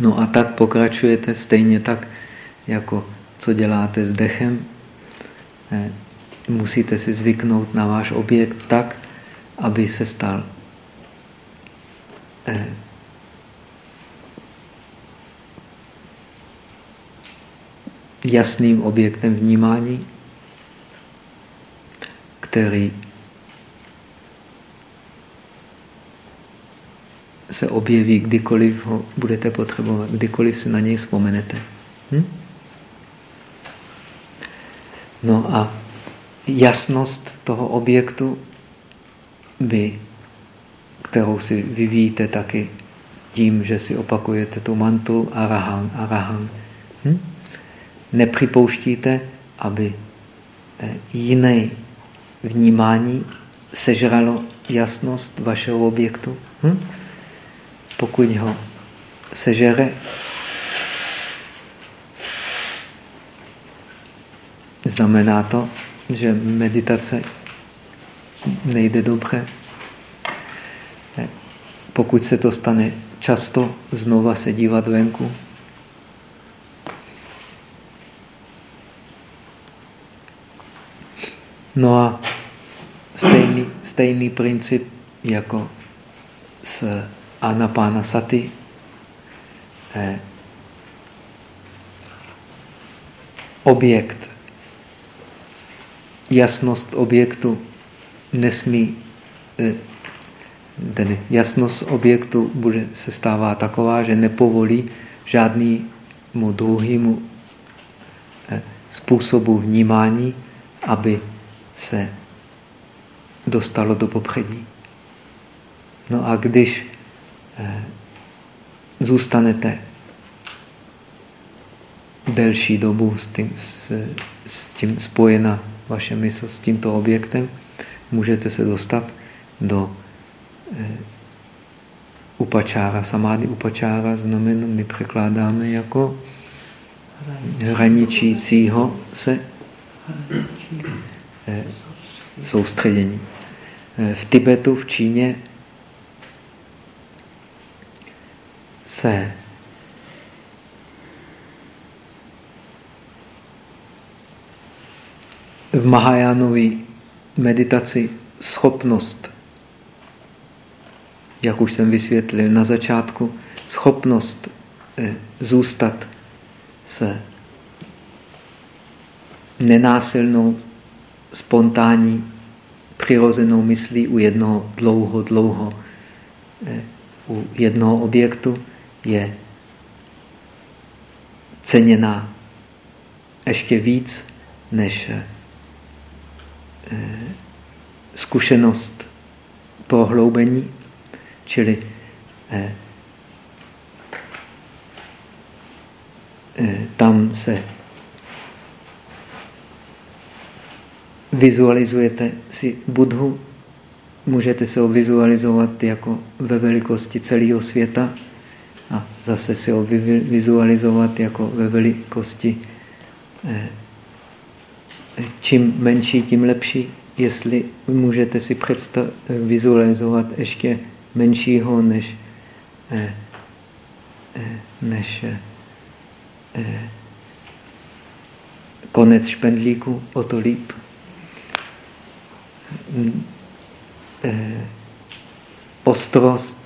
No a tak pokračujete stejně tak, jako co děláte s dechem. Eh, musíte si zvyknout na váš objekt tak, aby se stal eh, jasným objektem vnímání, který se objeví, kdykoliv ho budete potřebovat, kdykoliv si na něj vzpomenete. Hm? No a jasnost toho objektu, vy, kterou si vyvíjíte taky tím, že si opakujete tu mantu arahang, arahang. Hm? Nepřipouštíte, aby jiné vnímání sežralo jasnost vašeho objektu. Hm? Pokud ho sežere, znamená to, že meditace nejde dobře. Pokud se to stane často, znova se dívat venku. No a stejný, stejný princip jako s Anapána Sati. Eh, objekt, jasnost objektu nesmí, eh, ten jasnost objektu bude, se stává taková, že nepovolí žádnému druhému eh, způsobu vnímání, aby se dostalo do popředí. No a když Eh, zůstanete delší dobu s tím, s, s tím spojena vaše mysl s tímto objektem, můžete se dostat do eh, upačára. Samády upačára znamená, my překládáme jako hraničícího se eh, soustředění. Eh, v Tibetu, v Číně se v Mahajánové meditaci schopnost, jak už jsem vysvětlil na začátku, schopnost eh, zůstat se nenásilnou, spontánní, přirozenou myslí u jednoho dlouho, dlouho, eh, u jednoho objektu, je ceněná ještě víc než eh, zkušenost prohloubení, čili eh, eh, tam se vizualizujete si Budhu, můžete se ho vizualizovat jako ve velikosti celého světa, a zase si ho vizualizovat jako ve velikosti. Eh, čím menší, tím lepší. Jestli můžete si představ, vizualizovat ještě menšího než, eh, eh, než konec špendlíku, o to líp. Ostrost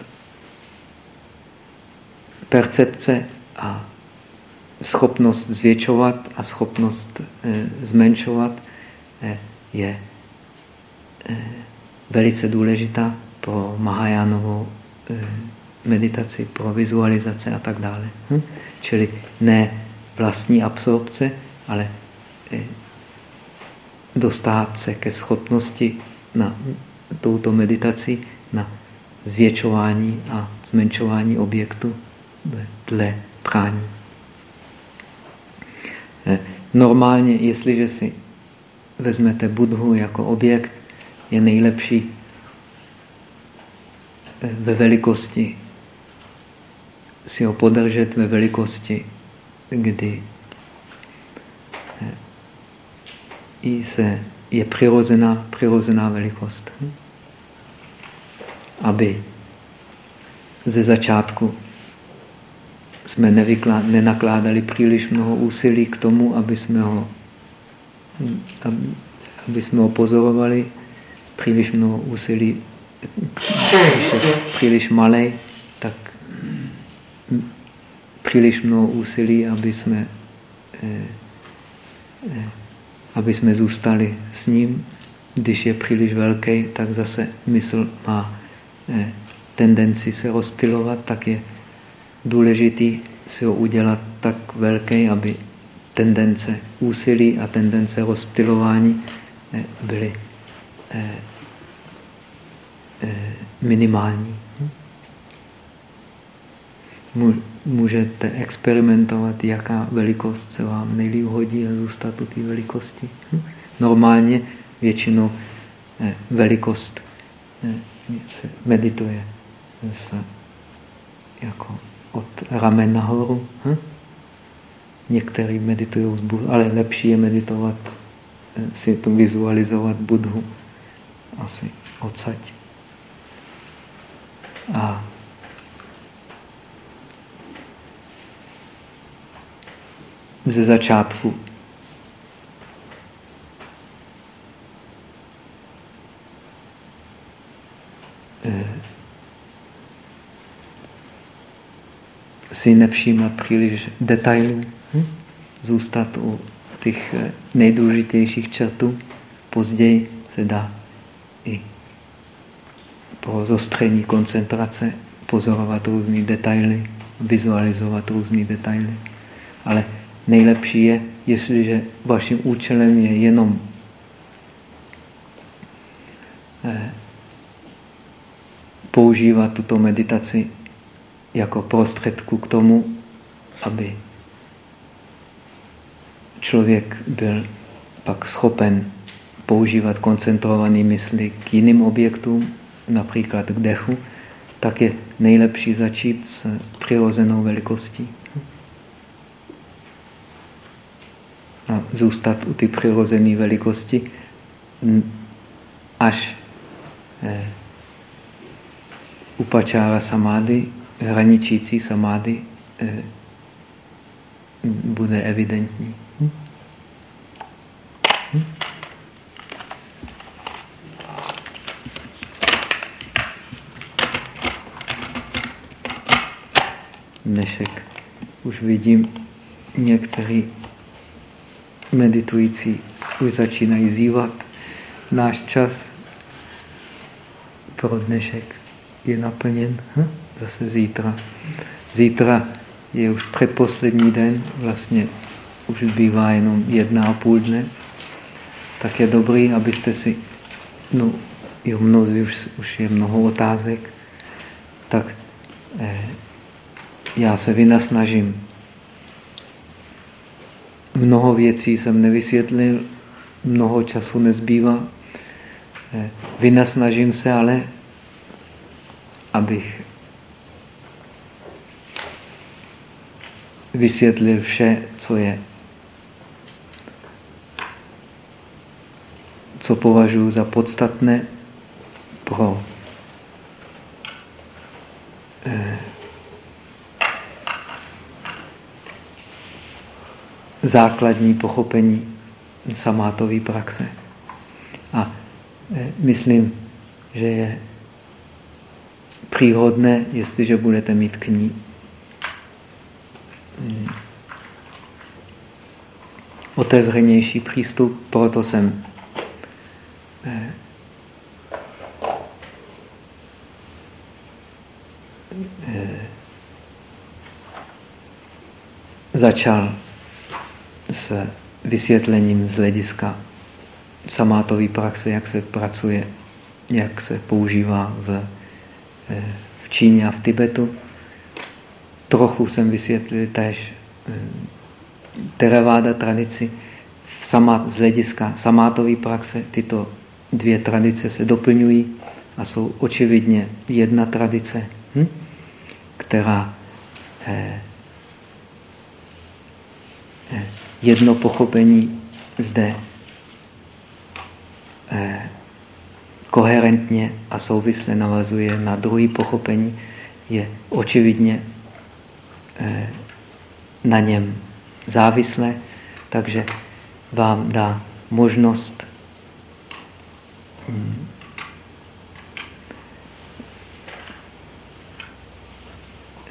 percepce a schopnost zvětšovat a schopnost e, zmenšovat e, je e, velice důležitá pro Mahajánovou meditaci, pro vizualizace a tak dále. Hm? Čili ne vlastní absorpce, ale eh, dostat se ke schopnosti na touto meditaci na zvětšování a zmenšování objektu dle prání. Eh, normálně, jestliže si vezmete Budhu jako objekt, je nejlepší eh, ve velikosti si ho podržet ve velikosti, kdy eh, se je přirozená, přirozená velikost. Aby ze začátku jsme nenakládali příliš mnoho úsilí k tomu, aby jsme ho, aby, aby jsme ho pozorovali, příliš mnoho úsilí, když je příliš malý, tak příliš mnoho úsilí, aby jsme, eh, eh, aby jsme zůstali s ním. Když je příliš velký, tak zase mysl má eh, tendenci se rozptilovat, tak je důležitý si ho udělat tak velký, aby tendence úsilí a tendence rozptilování eh, byly eh, eh, minimální. Můžete experimentovat, jaká velikost se vám nejlíp hodí a zůstat u té velikosti. Normálně většinou velikost se medituje jako od ramen nahoru. Hm? Někteří meditují z Budhu, ale lepší je meditovat, eh, si to vizualizovat Budhu asi odsaď. A ze začátku eh, si nevšímat příliš detailů, hm? zůstat u těch eh, nejdůležitějších čertů. Později se dá i po zostření koncentrace pozorovat různé detaily, vizualizovat různé detaily. Ale nejlepší je, jestliže vaším účelem je jenom eh, používat tuto meditaci jako prostředku k tomu, aby člověk byl pak schopen používat koncentrované mysli k jiným objektům, například k dechu, tak je nejlepší začít s přirozenou velikostí. A zůstat u ty přirozené velikosti, až eh, upačára samády hraničící samády eh, bude evidentní. Hm? Hm? Dnešek už vidím některý meditující už začínají zývat. Náš čas pro dnešek je naplněn. Hm? Zase zítra. Zítra je už předposlední den, vlastně už zbývá jenom jedna a půl dne, tak je dobrý, abyste si, no jo, mnozí už, už je mnoho otázek, tak eh, já se vynasnažím. Mnoho věcí jsem nevysvětlil, mnoho času nezbývá. Eh, vynasnažím se ale, abych vysvětlil vše, co je. Co považuji za podstatné pro eh, základní pochopení samátové praxe. A eh, myslím, že je příhodné, jestliže budete mít knihy, otevřenější přístup, proto jsem eh, eh, začal s vysvětlením z hlediska samátové praxe, jak se pracuje, jak se používá v, eh, v Číně a v Tibetu. Trochu jsem vysvětlil tež Theravada tradici sama, z hlediska samátové praxe. Tyto dvě tradice se doplňují a jsou očividně jedna tradice, hm? která eh, eh, jedno pochopení zde eh, koherentně a souvisle navazuje na druhý pochopení, je očividně eh, na něm závislé, takže vám dá možnost hm,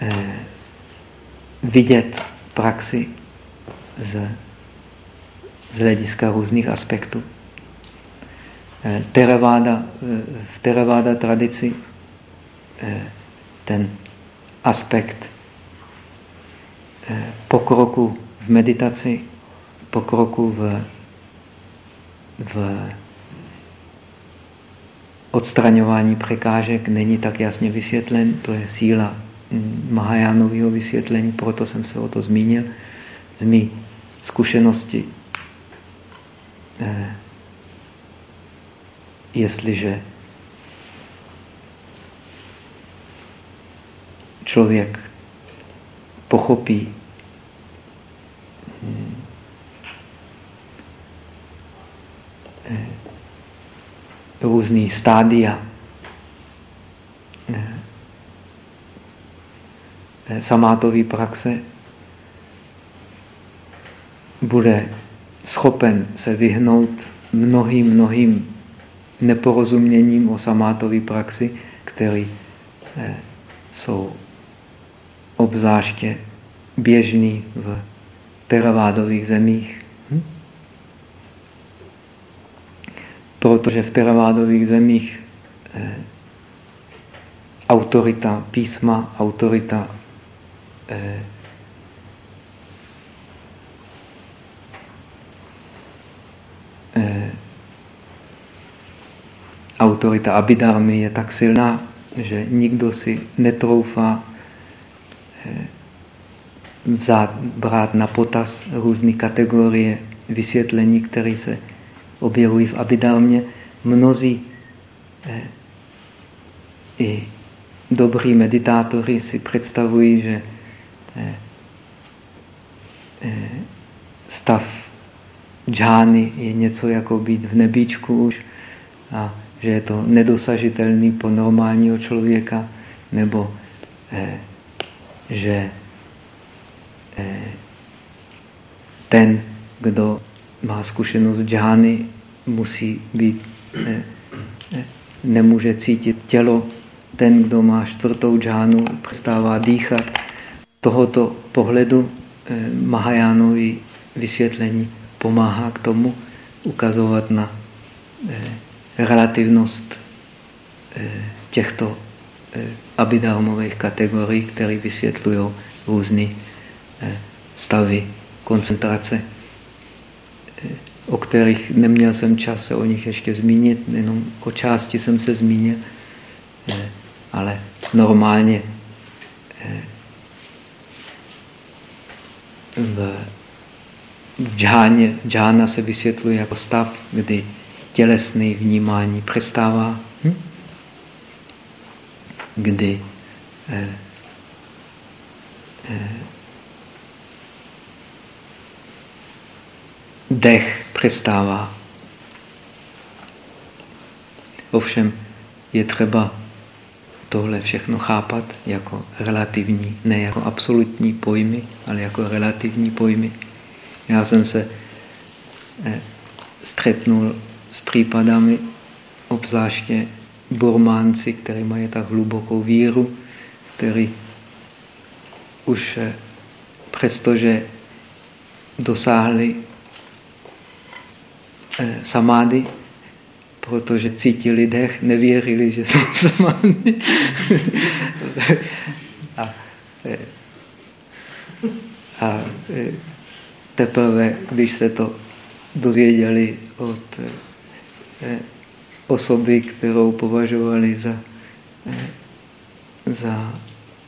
eh, vidět praxi z, z hlediska různých aspektů. Eh, Theravada, eh, v Theravada tradici ten aspekt pokroku v meditaci, pokroku v, v odstraňování překážek není tak jasně vysvětlen, to je síla Mahajánového vysvětlení, proto jsem se o to zmínil. Z mý zkušenosti, eh, jestliže člověk pochopí různý stádia. Eh, samátové praxe bude schopen se vyhnout mnohým, mnohým neporozuměním o samátové praxi, které eh, jsou obzvláště běžný v teravádových zemích. Hm? Protože v teravádových zemích eh, autorita písma, autorita eh, eh, autorita abidarmy je tak silná, že nikdo si netroufá eh, vzát, brát na potaz různé kategorie vysvětlení, které se objevují v abidarmě. Mnozí eh, i dobrý meditátoři si představují, že eh, eh, stav džány je něco jako být v nebíčku už a že je to nedosažitelný pro normálního člověka, nebo eh, že ten, kdo má zkušenost džány, musí být, nemůže cítit tělo ten, kdo má čtvrtou džánu, přestává dýchat. Tohoto pohledu eh, Mahajánovi vysvětlení pomáhá k tomu ukazovat na eh, relativnost eh, těchto abidarmových kategorií, které vysvětlují různé stavy koncentrace, o kterých neměl jsem čas se o nich ještě zmínit, jenom o části jsem se zmínil ale normálně eh, v džáně, džána se vysvětluje jako stav, kdy tělesné vnímání přestává, hm? kdy eh, eh, dech přestává. Ovšem je třeba tohle všechno chápat jako relativní, ne jako absolutní pojmy, ale jako relativní pojmy. Já jsem se eh, střetnul s případami, obzvláště burmánci, kteří mají tak hlubokou víru, který už eh, přestože dosáhli samády, protože cítili dech, nevěřili, že jsou samády. a, a teprve, když se to dozvěděli od eh, osoby, kterou považovali za, eh, za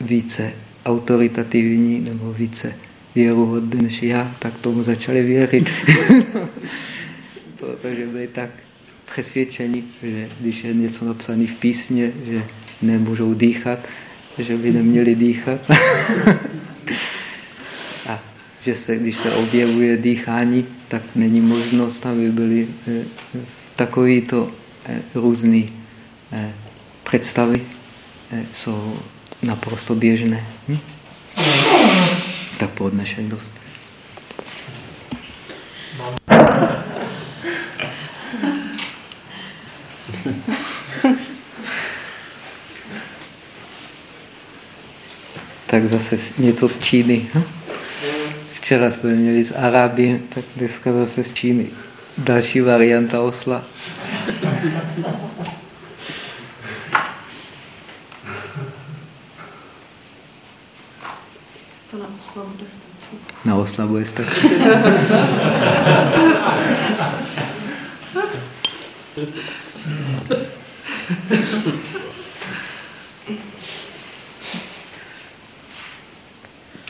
více autoritativní nebo více věruhodný než já, tak tomu začali věřit. Protože byli tak přesvědčeni, že když je něco napsané v písmě, že nemůžou dýchat, že by neměli dýchat. A že se, když se objevuje dýchání, tak není možnost, aby byly eh, takovýto eh, různé eh, představy jsou naprosto běžné. Hm? Tak po dnešek tak zase něco z Číny. Včera jsme měli z Arábie, tak dneska zase z Číny. Další varianta osla. To na osla bude stačit. Na osla bude stačit.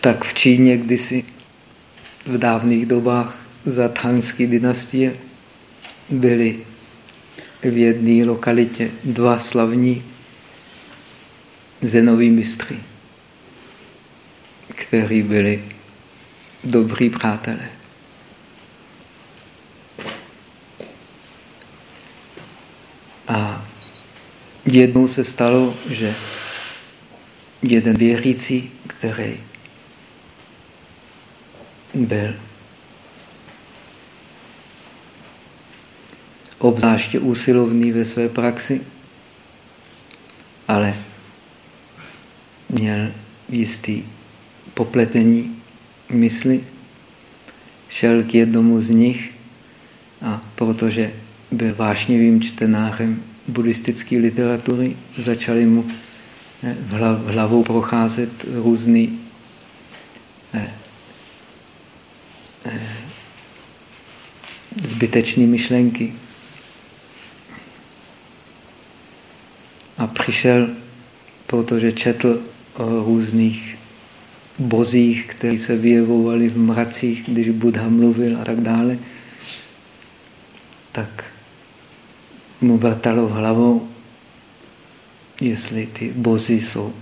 tak v Číně kdysi v dávných dobách za Tangské dynastie byli v jedné lokalitě dva slavní zenoví mistry, kteří byli dobrý přátelé. A jednou se stalo, že jeden věřící, který byl obzvláště úsilovný ve své praxi, ale měl jistý popletení mysli, šel k jednomu z nich a protože byl vášnivým čtenářem buddhistické literatury, začali mu eh, hlavou procházet různé eh, eh, zbytečné myšlenky. A přišel, protože četl o různých bozích, které se vyjevovali v mracích, když Buddha mluvil a tak dále, tak mu vrtalo v hlavou, jestli ty bozy jsou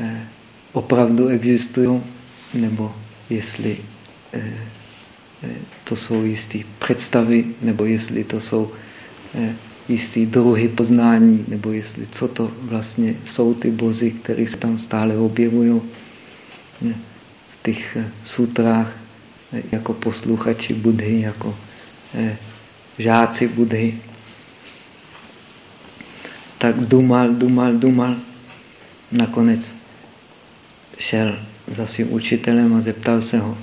eh, opravdu existují, nebo jestli eh, eh, to jsou jisté představy, nebo jestli to jsou eh, jistý druhy poznání, nebo jestli co to vlastně jsou ty bozy, které se tam stále objevují v těch eh, sutrách eh, jako posluchači Budhy, jako eh, žáci Budhy. Tak dumal, dumal, dumal. Nakonec šel za svým učitelem a zeptal se ho,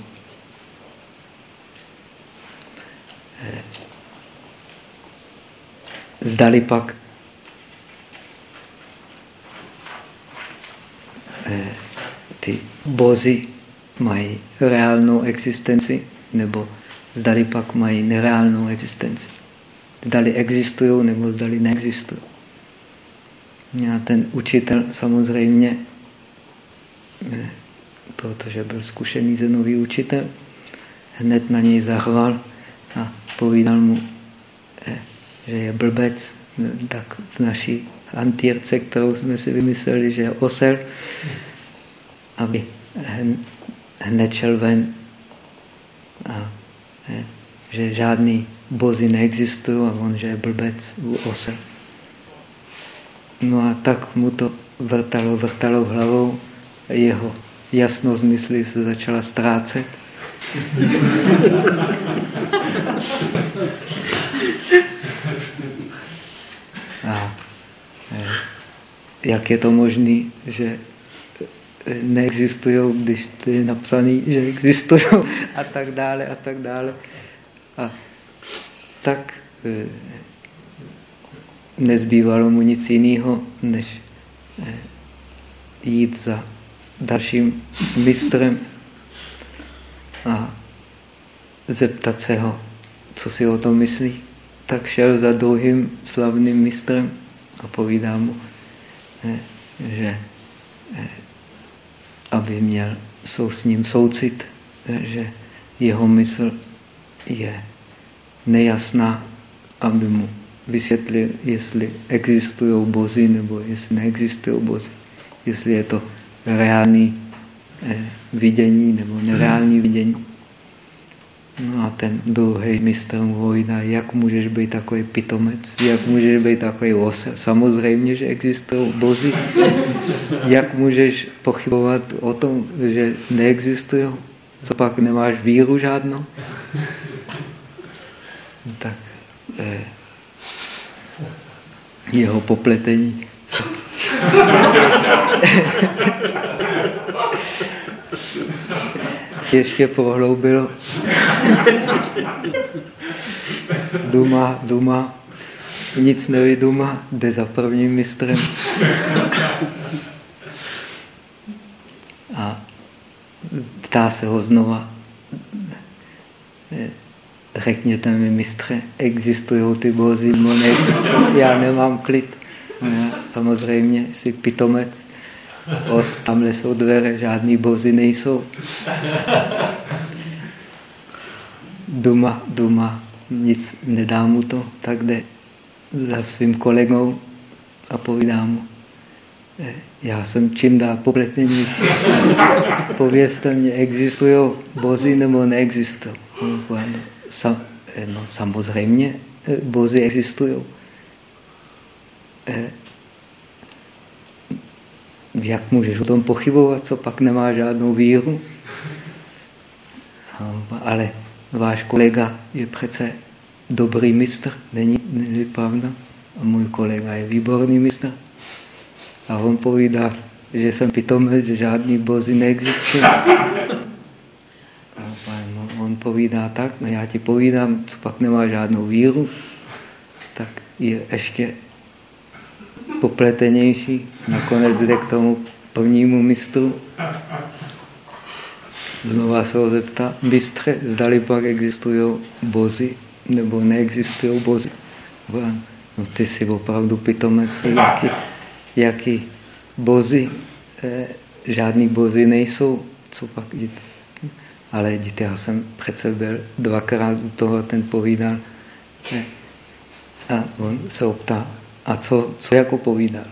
zdali pak eh, ty bozy mají reálnou existenci, nebo zdali pak mají nereálnou existenci. Zdali existují, nebo zdali neexistují. A ten učitel samozřejmě, eh, protože byl zkušený zenový učitel, hned na něj zahval a povídal mu, eh, že je blbec, tak v naší antírce, kterou jsme si vymysleli, že je osel, aby hned šel ven a že žádný bozy neexistují a on, že je blbec, osel. No a tak mu to vrtalo, vrtalo hlavou, jeho jasnost mysli se začala ztrácet. A eh, jak je to možné, že neexistují, když to je napsané, že existují a tak dále a tak dále. A tak eh, nezbývalo mu nic jiného, než jít za dalším mistrem a zeptat se ho, co si o tom myslí, tak šel za druhým slavným mistrem a povídá mu, eh, že eh, aby měl sou s ním soucit, že jeho mysl je nejasná, aby mu vysvětlil, jestli existují bozy nebo jestli neexistují bozy. Jestli je to reálný eh, vidění nebo nereální vidění. No a ten druhý mistr povídá, jak můžeš být takový pitomec, jak můžeš být takový osel. Samozřejmě, že existují bozy. Jak můžeš pochybovat o tom, že neexistují? Co pak nemáš víru žádnou? Tak eh, jeho popletení. Ještě pohloubilo. Duma, duma, nic nevyduma, jde za prvním mistrem. A ptá se ho znova. Řekněte mi, mistře, existují ty bozy nebo neexistují? Já nemám klid. No já, samozřejmě jsi pitomec. Os, tamhle jsou dveře, žádný bozy nejsou. Duma, duma, nic nedá mu to, tak jde za svým kolegou a povídá mu, eh, já jsem čím dál popletenější. Povězte mě, existují bozy nebo neexistují? Sam, eh, no, samozřejmě eh, bozy existují. Jak můžeš o tom pochybovat, co pak nemá žádnou víru? Ale váš kolega je přece dobrý mistr, není, není pravda? A můj kolega je výborný mistr. A on povídá, že jsem pitomec, že žádný bozy neexistuje. A on povídá tak, no já ti povídám, co pak nemá žádnou víru, tak je ještě popletenější. Nakonec jde k tomu prvnímu mistru. Znova se ho zeptá, mistře, zdali pak existují bozy nebo neexistují bozy. No ty jsi opravdu pitomec, jaký, jaký bozy, eh, žádný bozy nejsou, co pak děti. Ale díte, já jsem přece byl dvakrát u toho, ten povídal. Eh, a on se optá, a co, co jako povídal?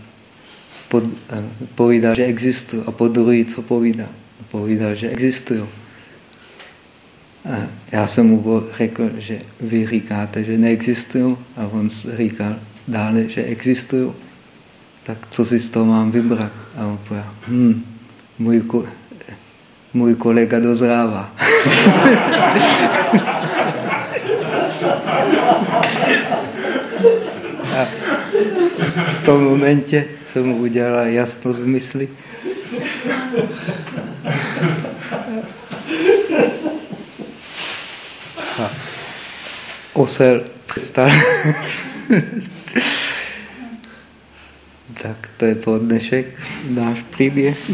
Pod, eh, povídal, že existují. A po druhý, co povídal? Povídal, že existují. Já jsem mu řekl, že vy říkáte, že neexistují, a on říkal dále, že existují. Tak co si z toho mám vybrat? A on povedal, hm, můj, můj kolega dozrává. v tom momentě jsem mu udělala jasnost v mysli. A osel přestal. tak to je po dnešek náš příběh.